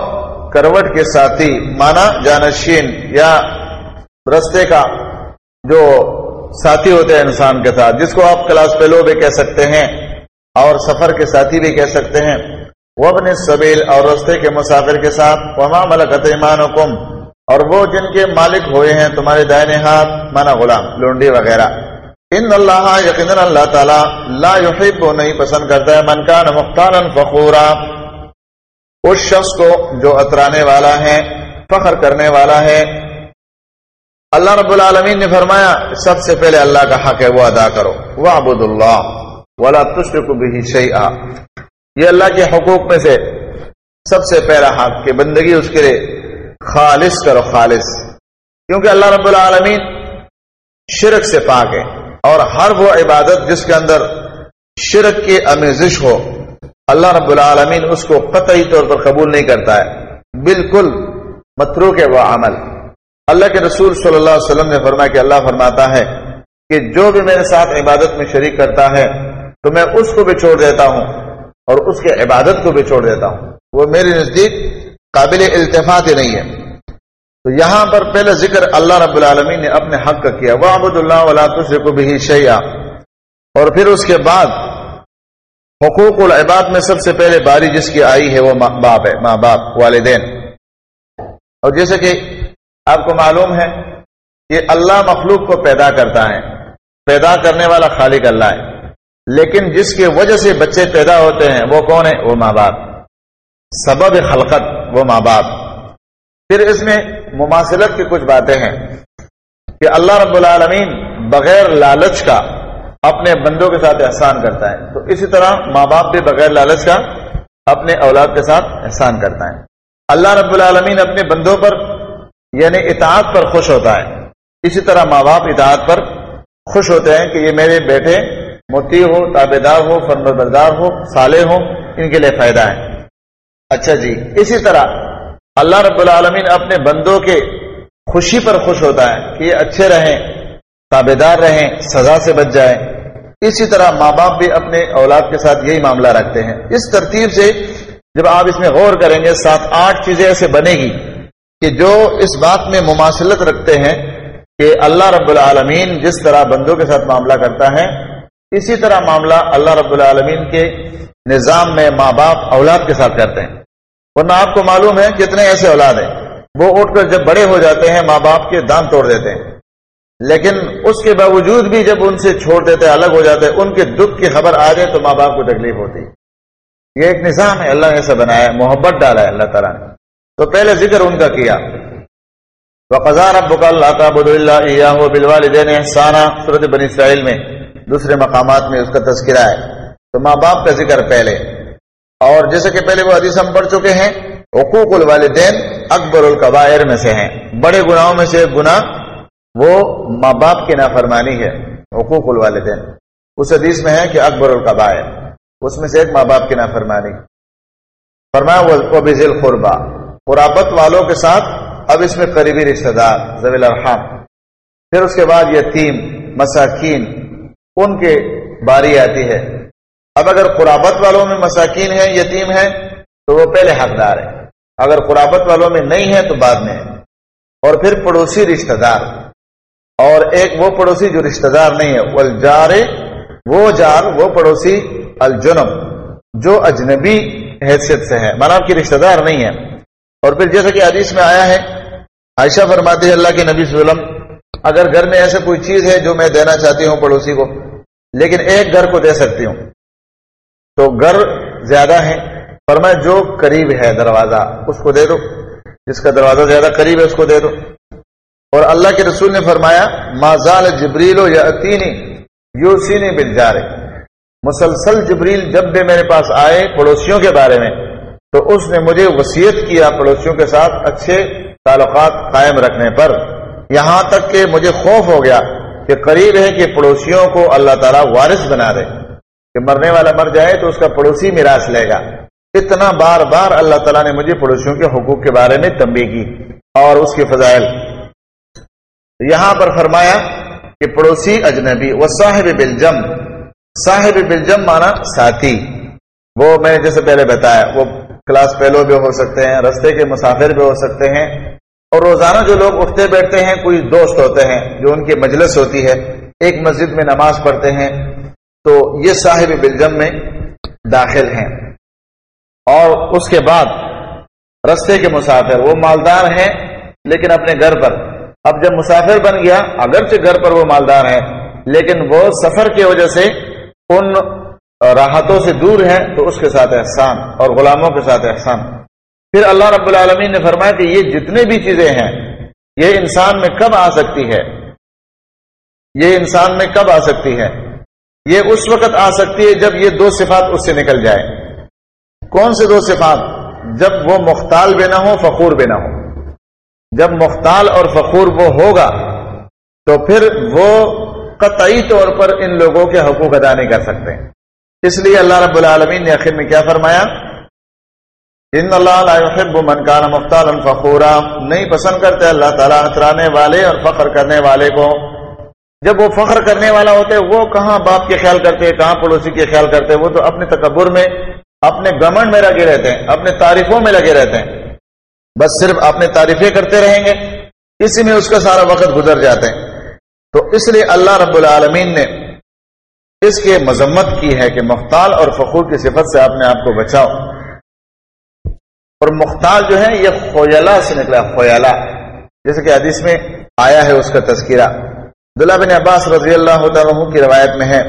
کروٹ کے ساتھی مانا جانشین یا رستے کا جو ساتھی ہوتے ہیں انسان کے ساتھ، جس کو آپ کلاس پیلو بھی کہہ سکتے ہیں اور سفر کے ساتھی بھی کہہ سکتے ہیں۔ وہ اپنے سبیل اور رستے کے مسافر کے ساتھ، وما ملکت ایمان اور وہ جن کے مالک ہوئے ہیں، تمہارے دائنے ہاتھ، مانا غلام، لونڈی وغیرہ۔ ان اللہ یقین اللہ تعالیٰ، لا یحب کو نہیں پسند کرتا ہے۔ من کا مختار فخورا اس شخص کو جو اترانے والا ہے، فخر کرنے والا ہے۔ اللہ رب العالمین نے فرمایا، سب سے پہلے اللہ کا حق ہے، وہ ادا کرو۔ وہ ابود اللہ والا تشرق بھی شہی یہ اللہ کے حقوق میں سے سب سے پہلا حق، کہ بندگی اس کے لیے خالص کرو، خالص۔ کیونکہ اللہ رب العالمین شرک سے پاک ہے، اور ہر وہ عبادت جس کے اندر شرک کی امیزش ہو اللہ رب العالمین اس کو قطعی طور پر قبول نہیں کرتا ہے۔ بالکل متروک وہ عمل۔ اللہ کے رسول صلی اللہ علیہ وسلم نے فرمایا کہ اللہ فرماتا ہے کہ جو بھی میرے ساتھ عبادت میں شریک کرتا ہے تو میں اس کو بھی چھوڑ دیتا ہوں اور اس کے عبادت کو بھی چھوڑ دیتا ہوں۔ وہ میرے نزدیک قابل التفاط ہی نہیں ہے۔ تو یہاں پر پہلے ذکر اللہ رب العالمین نے اپنے حق کا کیا۔ وہ ابود اللہ کو بھی شیا اور پھر اس کے بعد حقوق العباد میں سب سے پہلے باری جس کی آئی ہے وہ ماں باپ ہے، ماں باپ، والدین۔ اور جیسے کہ آپ کو معلوم ہے کہ اللہ مخلوق کو پیدا کرتا ہے، پیدا کرنے والا خالق اللہ ہے۔ لیکن جس کی وجہ سے بچے پیدا ہوتے ہیں، وہ کون ہے؟ وہ ماں باپ۔ سبب خلقت، وہ ماں باپ۔ پھر اس میں مماثلت کی کچھ باتیں ہیں کہ اللہ رب العالمین بغیر لالچ کا اپنے بندوں کے ساتھ احسان کرتا ہے۔ تو اسی طرح ماں باپ بھی بغیر لالچ کا اپنے اولاد کے ساتھ احسان کرتا ہے۔ اللہ رب العالمین اپنے بندوں پر یعنی اطاعت پر خوش ہوتا ہے۔ اسی طرح ماں باپ اطاعت پر خوش ہوتے ہیں کہ یہ میرے بیٹے موتی ہو تابے دار ہو بردار ہو سالے ہو ان کے لیے فائدہ ہے۔ اچھا جی اسی طرح اللہ رب العالمین اپنے بندوں کے خوشی پر خوش ہوتا ہے کہ یہ اچھے رہیں۔ تابے دار رہیں، سزا سے بچ جائے اسی طرح ماں باپ بھی اپنے اولاد کے ساتھ یہی معاملہ رکھتے ہیں۔ اس ترتیب سے جب آپ اس میں غور کریں گے، سات آٹھ چیزیں ایسے بنے گی کہ جو اس بات میں مماثلت رکھتے ہیں کہ اللہ رب العالمین جس طرح بندوں کے ساتھ معاملہ کرتا ہے، اسی طرح معاملہ اللہ رب العالمین کے نظام میں ماں باپ اولاد کے ساتھ کرتے ہیں۔ ورنہ آپ کو معلوم ہے کتنے ایسے اولاد ہیں۔ وہ اٹھ کر جب بڑے ہو جاتے ہیں، ماں باپ کے دان توڑ دیتے ہیں۔ لیکن اس کے باوجود بھی جب ان سے چھوڑ دیتے، الگ ہو جاتے، ان کے دکھ کی خبر آ جائے تو ماں باپ کو تکلیف ہوتی۔ یہ ایک نظام ہے، اللہ نے ایسا بنایا، محبت ڈالا ہے اللہ تعالیٰ نے۔ تو پہلے ذکر ان کا کیا۔ وقزار ابک اللہ تعبد اللہ بلوالدین احسانہ صورت بنی اسرائیل میں دوسرے مقامات میں اس کا تذکرہ ہے۔ تو ماں باپ کا ذکر پہلے۔ اور جیسے کہ پہلے وہ حدیث ہم پڑھ چکے ہیں، حقوق الوالدین اکبر القبائر میں سے ہیں۔ بڑے گناہوں میں سے گنا وہ ماں باپ کی نافرمانی ہے، حقوق الوالدین۔ اس حدیث میں ہے کہ اکبر القبائر اس میں سے ایک ماں باپ کی نافرمانی۔ فرمایا، وہ بزل قربا قرابت والوں کے ساتھ اب اس میں قریبی رشتہ دار زویل الرحم پھر اس کے بعد یتیم، مساکین، ان کے باری آتی ہے۔ اب اگر قرابت والوں میں مساکین ہیں، یتیم ہیں، تو وہ پہلے حقدار ہے اگر قرابت والوں میں نہیں ہے تو بعد میں ہے اور پھر پڑوسی رشتہ دار۔ اور ایک وہ پڑوسی جو رشتہ دار نہیں ہے الجار وہ جار، وہ پڑوسی الجنم جو اجنبی حیثیت سے ہے۔ مانا کی رشتہ دار نہیں ہے۔ اور پھر جیسا کہ حدیث میں آیا ہے، عائشہ فرماتی ہے اللہ کے نبی صلی اللہ علیہ وسلم، اگر گھر میں ایسے کوئی چیز ہے جو میں دینا چاہتی ہوں پڑوسی کو، لیکن ایک گھر کو دے سکتی ہوں، تو گھر زیادہ ہے فرمایا، جو قریب ہے دروازہ، اس کو دے دو۔ جس کا دروازہ زیادہ قریب ہے، اس کو دے دو۔ اور اللہ کے رسول نے فرمایا مازال جبریل یا یو سینی بل جارے مسلسل جبریل جب بھی میرے پاس آئے پڑوسیوں کے بارے میں، تو اس نے مجھے وسیعت کیا پڑوسیوں کے ساتھ اچھے تعلقات قائم رکھنے پر۔ یہاں تک کہ مجھے خوف ہو گیا کہ قریب ہے کہ پڑوسیوں کو اللہ تعالیٰ وارث بنا دے۔ کہ مرنے والا مر جائے تو اس کا پڑوسی میراث لے گا۔ اتنا بار بار اللہ تعالیٰ نے مجھے پڑوسیوں کے حقوق کے بارے میں تمبی کی اور اس کے فضائل۔ یہاں پر فرمایا کہ پڑوسی اجنبی، وہ صاحب بلجم صاحب بلجم مانا ساتھی۔ وہ میں نے جیسے پہلے بتایا، وہ کلاس فیلو بھی ہو سکتے ہیں، رستے کے مسافر بھی ہو سکتے ہیں۔ اور روزانہ جو لوگ اٹھتے بیٹھتے ہیں، کوئی دوست ہوتے ہیں، جو ان کی مجلس ہوتی ہے، ایک مسجد میں نماز پڑھتے ہیں، تو یہ صاحب بلجم میں داخل ہیں۔ اور اس کے بعد رستے کے مسافر، وہ مالدار ہیں، لیکن اپنے گھر پر اب جب مسافر بن گیا، اگرچہ گھر پر وہ مالدار ہیں، لیکن وہ سفر کی وجہ سے ان راحتوں سے دور ہیں، تو اس کے ساتھ احسان اور غلاموں کے ساتھ احسان۔ پھر اللہ رب العالمین نے فرمایا کہ یہ جتنے بھی چیزیں ہیں، یہ انسان میں کب آ سکتی ہے؟ یہ انسان میں کب آ سکتی ہے؟ یہ اس وقت آ سکتی ہے جب یہ دو صفات اس سے نکل جائے کون سے دو صفات؟ جب وہ مختال بھی نہ ہو فخور بھی نہ ہو جب مختال اور فخور وہ ہوگا، تو پھر وہ قطعی طور پر ان لوگوں کے حقوق ادا نہیں کر سکتے۔ اس لیے اللہ رب العالمین نے آخر میں کیا فرمایا؟ ان اللہ يحب من كان مختالا فخورا۔ نہیں پسند کرتے اللہ تعالیٰ اترانے والے اور فخر کرنے والے کو۔ جب وہ فخر کرنے والا ہوتے، وہ کہاں باپ کے خیال کرتے، کہاں پڑوسی کے خیال کرتے؟ وہ تو اپنے تکبر میں، اپنے گمنڈ میں لگے رہتے ہیں اپنے تعریفوں میں لگے رہتے۔ ہیں بس صرف اپنے تعریفیں کرتے رہیں گے، اسی میں اس کا سارا وقت گزر جاتے ہیں تو اس لیے اللہ رب العالمین نے اس کے مذمت کی ہے کہ مختال اور فخور کی صفت سے اپنے آپ کو بچاؤ۔ اور مختال جو ہے، یہ خویلا سے نکلا، خویلا۔ جیسے کہ حدیث میں آیا ہے اس کا تذکرہ۔ دلہ بن عباس رضی اللہ عنہ کی روایت میں ہے۔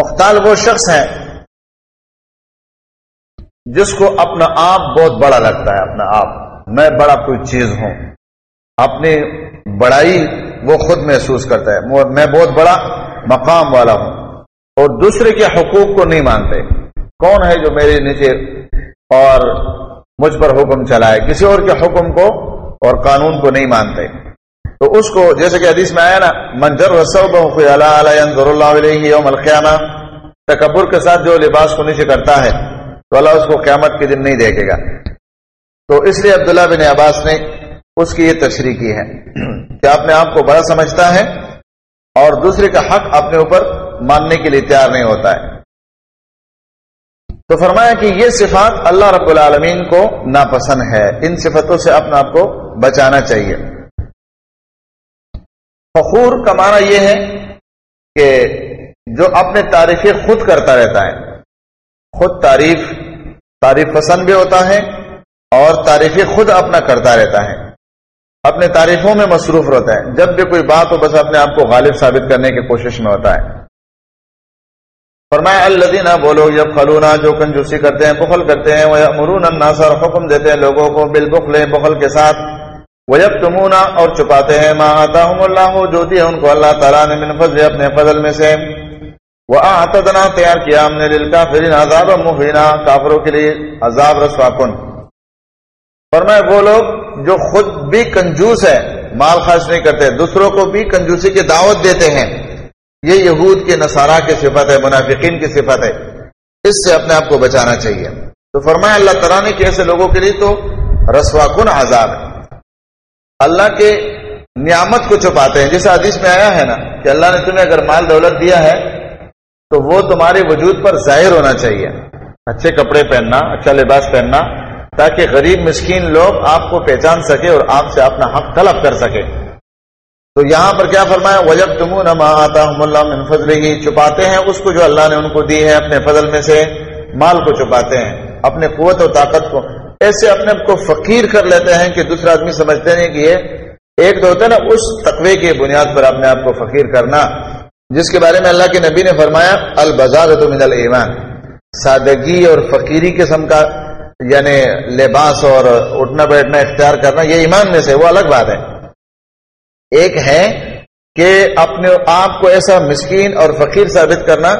مختال وہ شخص ہے جس کو اپنا آپ بہت بڑا لگتا ہے، اپنا آپ۔ میں بڑا کوئی چیز ہوں۔ اپنی بڑائی وہ خود محسوس کرتا ہے۔ میں بہت بڑا مقام والا ہوں۔ اور دوسرے کے حقوق کو نہیں مانتے۔ کون ہے جو میرے نیچے اور مجھ پر حکم چلائے؟ کسی اور کے حکم کو اور قانون کو نہیں مانتے۔ تو اس کو جیسے کہ حدیث میں آیا نا منجر یوم القیامہ تکبر کے ساتھ جو لباس کو نیچے کرتا ہے تو اللہ اس کو قیامت کے دن نہیں دیکھے گا۔ تو اس لیے عبداللہ بن عباس نے اس کی یہ تشریح کی ہے کہ اپنے آپ کو بڑا سمجھتا ہے اور دوسرے کا حق اپنے اوپر ماننے کے لیے تیار نہیں ہوتا ہے۔ تو فرمایا کہ یہ صفات اللہ رب العالمین کو ناپسند ہے۔ ان صفتوں سے اپنے آپ کو بچانا چاہیے۔ فخور کا معنی یہ ہے کہ جو اپنے تعریفیں خود کرتا رہتا ہے۔ خود تعریف تعریف پسند بھی ہوتا ہے اور تعریفیں خود اپنا کرتا رہتا ہے۔ اپنے تعریفوں میں مصروف رہتا ہے۔ جب بھی کوئی بات ہو، بس اپنے آپ کو غالب ثابت کرنے کی کوشش میں ہوتا ہے۔ فرمایا الدینہ بولو جب خلونا جو کنجوسی کرتے ہیں، بخل کرتے ہیں۔ وہ مرون اور حکم دیتے ہیں لوگوں کو بال بخل بخل کے ساتھ۔ وہ جب تمونا اور چھپاتے ہیں۔ ماں آتا ہوں اللہ جو دیا ان کو اللہ تعالیٰ نے من فضل، اپنے فضل میں سے۔ وہ آتدنا تیار کیا ہم نے دل کا عذاب مفینہ کافروں کے لیے عذاب رسوا کن۔ فرمایا وہ لوگ جو خود بھی کنجوس ہے مال خرچ نہیں کرتے، دوسروں کو بھی کنجوسی کی دعوت دیتے ہیں۔ یہ یہود کے نصارہ کی صفت ہے، منافقین کی صفت ہے۔ اس سے اپنے آپ کو بچانا چاہیے۔ تو فرمایا اللہ تعالیٰ نے کہ ایسے لوگوں کے لیے تو رسوا کن آزاد ہے۔ اللہ کے نعمت کو چھپاتے ہیں۔ جیسے حدیث میں آیا ہے نا کہ اللہ نے تمہیں اگر مال دولت دیا ہے تو وہ تمہارے وجود پر ظاہر ہونا چاہیے۔ اچھے کپڑے پہننا اچھا لباس پہننا، تاکہ غریب مسکین لوگ آپ کو پہچان سکے اور آپ سے اپنا حق طلب کر سکے۔ تو یہاں پر کیا فرمایا؟ وجب تم آتا اللہ فضل ہی چھپاتے ہیں اس کو جو اللہ نے ان کو دی ہے اپنے فضل میں سے۔ مال کو چھپاتے ہیں، اپنے قوت و طاقت کو۔ ایسے اپنے آپ کو فقیر کر لیتے ہیں کہ دوسرا آدمی سمجھتے ہیں کہ یہ ایک تو ہوتا ہے نا، اس تقوی کی بنیاد پر اپنے آپ کو فقیر کرنا۔ جس کے بارے میں اللہ کے نبی نے فرمایا البزار من المان سادگی اور فقیری قسم کا یعنی لباس اور اٹھنا بیٹھنا اختیار کرنا، یہ ایمان میں سے وہ الگ بات ہے۔ ایک ہے کہ اپنے آپ کو ایسا مسکین اور فقیر ثابت کرنا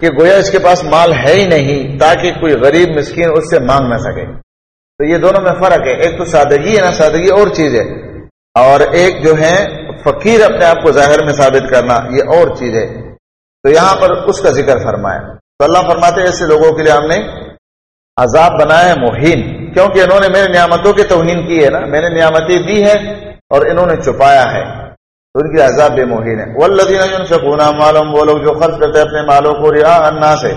کہ گویا اس کے پاس مال ہے ہی نہیں، تاکہ کوئی غریب مسکین اس سے مانگ نہ سکے۔ تو یہ دونوں میں فرق ہے۔ ایک تو سادگی ہے نا، سادگی اور چیز ہے۔ اور ایک جو ہے فقیر اپنے آپ کو ظاہر میں ثابت کرنا یہ اور چیز ہے۔ تو یہاں پر اس کا ذکر فرمایا۔ تو اللہ فرماتے ایسے لوگوں کے لیے ہم نے عذاب بنایا ہے، مہین۔ کیونکہ انہوں نے میرے نعمتوں کی توہین کی ہے نا۔ میں نے نعمتیں دی ہے اور انہوں نے چھپایا ہے۔ تو ان کی عذاب بے مہین ہے۔ والذین معلوم وہ لوگ جو خرچ کرتے اپنے مالوں کو ریا انا سے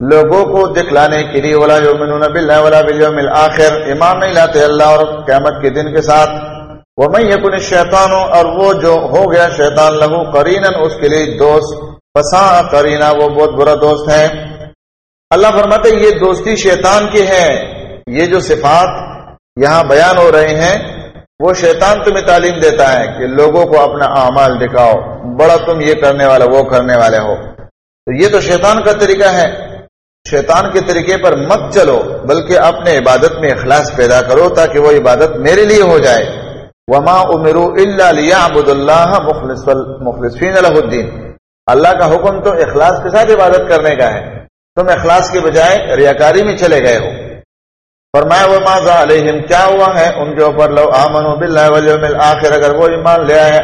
لوگوں کو دکھلانے کے لیے، ولا یؤمنون بالله ولا بالیوم الاخر ایمان نہیں لاتے اللہ اور قیامت کے دن کے ساتھ۔ وہ میں یکن الشیطان اور وہ جو ہو گیا شیطان لہو قرینا اس کے لیے دوست فسا قرینا وہ بہت برا دوست ہے۔ اللہ فرماتے یہ دوستی شیطان کی ہے۔ یہ جو صفات یہاں بیان ہو رہے ہیں، وہ شیطان تمہیں تعلیم دیتا ہے کہ لوگوں کو اپنا اعمال دکھاؤ۔ بڑا تم یہ کرنے والا، وہ کرنے والے ہو۔ تو یہ تو شیطان کا طریقہ ہے۔ شیطان کے طریقے پر مت چلو، بلکہ اپنے عبادت میں اخلاص پیدا کرو تاکہ وہ عبادت میرے لیے ہو جائے۔ وما امرو اللہ علی ابود اللہ مخلصین الدین اللہ کا حکم تو اخلاص کے ساتھ عبادت کرنے کا ہے۔ تم اخلاص کے بجائے ریاکاری میں چلے گئے ہو۔ فرمایا وہ ماضا علیہم کیا ہوا ہے ان کے اوپر؟ لو آمن باللہ آخر اگر وہ ایمان لے آئے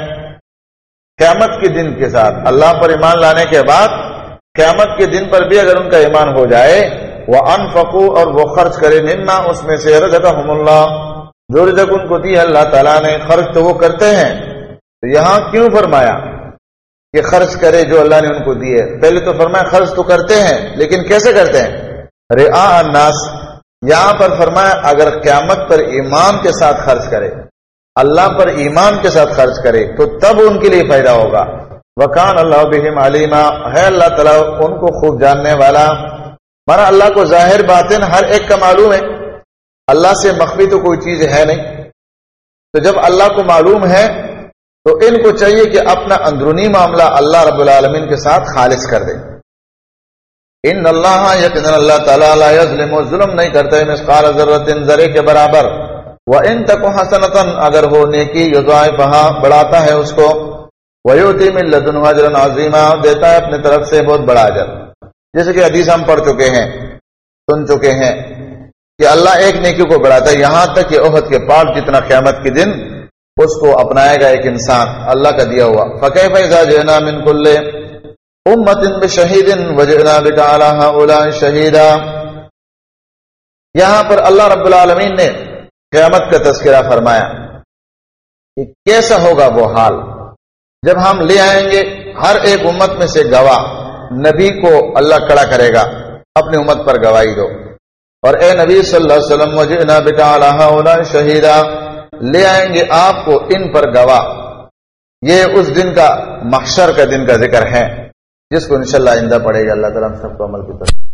قیامت کے دن کے ساتھ۔ اللہ پر ایمان لانے کے بعد قیامت کے دن پر بھی اگر ان کا ایمان ہو جائے وہ ان فکو اور وہ خرچ کرے نما اس میں سے اللہ۔ جو رزق ان کو دی اللہ تعالیٰ نے خرچ تو وہ کرتے ہیں۔ تو یہاں کیوں فرمایا کہ خرچ کرے جو اللہ نے ان کو دیے پہلے تو فرمایا خرچ تو کرتے ہیں، لیکن کیسے کرتے ہیں؟ رے الناس، یہاں پر فرمایا اگر قیامت پر ایمان کے ساتھ خرچ کرے، اللہ پر ایمان کے ساتھ خرچ کرے، تو تب ان کے لیے فائدہ ہوگا۔ وکان اللہ بہم علیما، ہے اللہ تعالیٰ ان کو خوب جاننے والا۔ مانا اللہ کو ظاہر باطن ہر ایک کا معلوم ہے۔ اللہ سے مخفی تو کوئی چیز ہے نہیں۔ تو جب اللہ کو معلوم ہے، تو ان کو چاہیے کہ اپنا اندرونی معاملہ اللہ رب العالمین کے ساتھ خالص کر دیں ان اللہ یقین اللہ تعالیٰ ظلم و ظلم نہیں کرتے مسقال ضرورت ذرے کے برابر۔ وہ ان تک حسنتن، اگر ہو نیکی یوزائے بڑھاتا ہے اس کو ویوتی میں لدن حجر عظیمہ دیتا ہے اپنی طرف سے بہت بڑا اجر۔ جیسے کہ حدیث ہم پڑھ چکے ہیں، سن چکے ہیں۔ کہ اللہ ایک نیکی کو بڑھاتا ہے، یہاں تک کہ عہد کے پاک جتنا قیامت کے دن اس کو اپنائے گا ایک انسان، اللہ کا دیا ہوا۔ فقہ فیضا جینا من کل امت شہید وجنا بکا شہیدا یہاں پر اللہ رب العالمین نے قیامت کا تذکرہ فرمایا کہ کیسا ہوگا وہ حال؟ جب ہم لے آئیں گے ہر ایک امت میں سے گواہ، نبی کو اللہ کڑا کرے گا، اپنی امت پر گواہی دو۔ اور اے نبی صلی اللہ علیہ وسلم وجنا بکا شہیدا، لے آئیں گے آپ کو ان پر گواہ۔ یہ اس دن کا، محشر کا دن کا ذکر ہے، جس کو انشاءاللہ آئندہ پڑے گا، اللہ تعالیٰ سب کو عمل کی طرف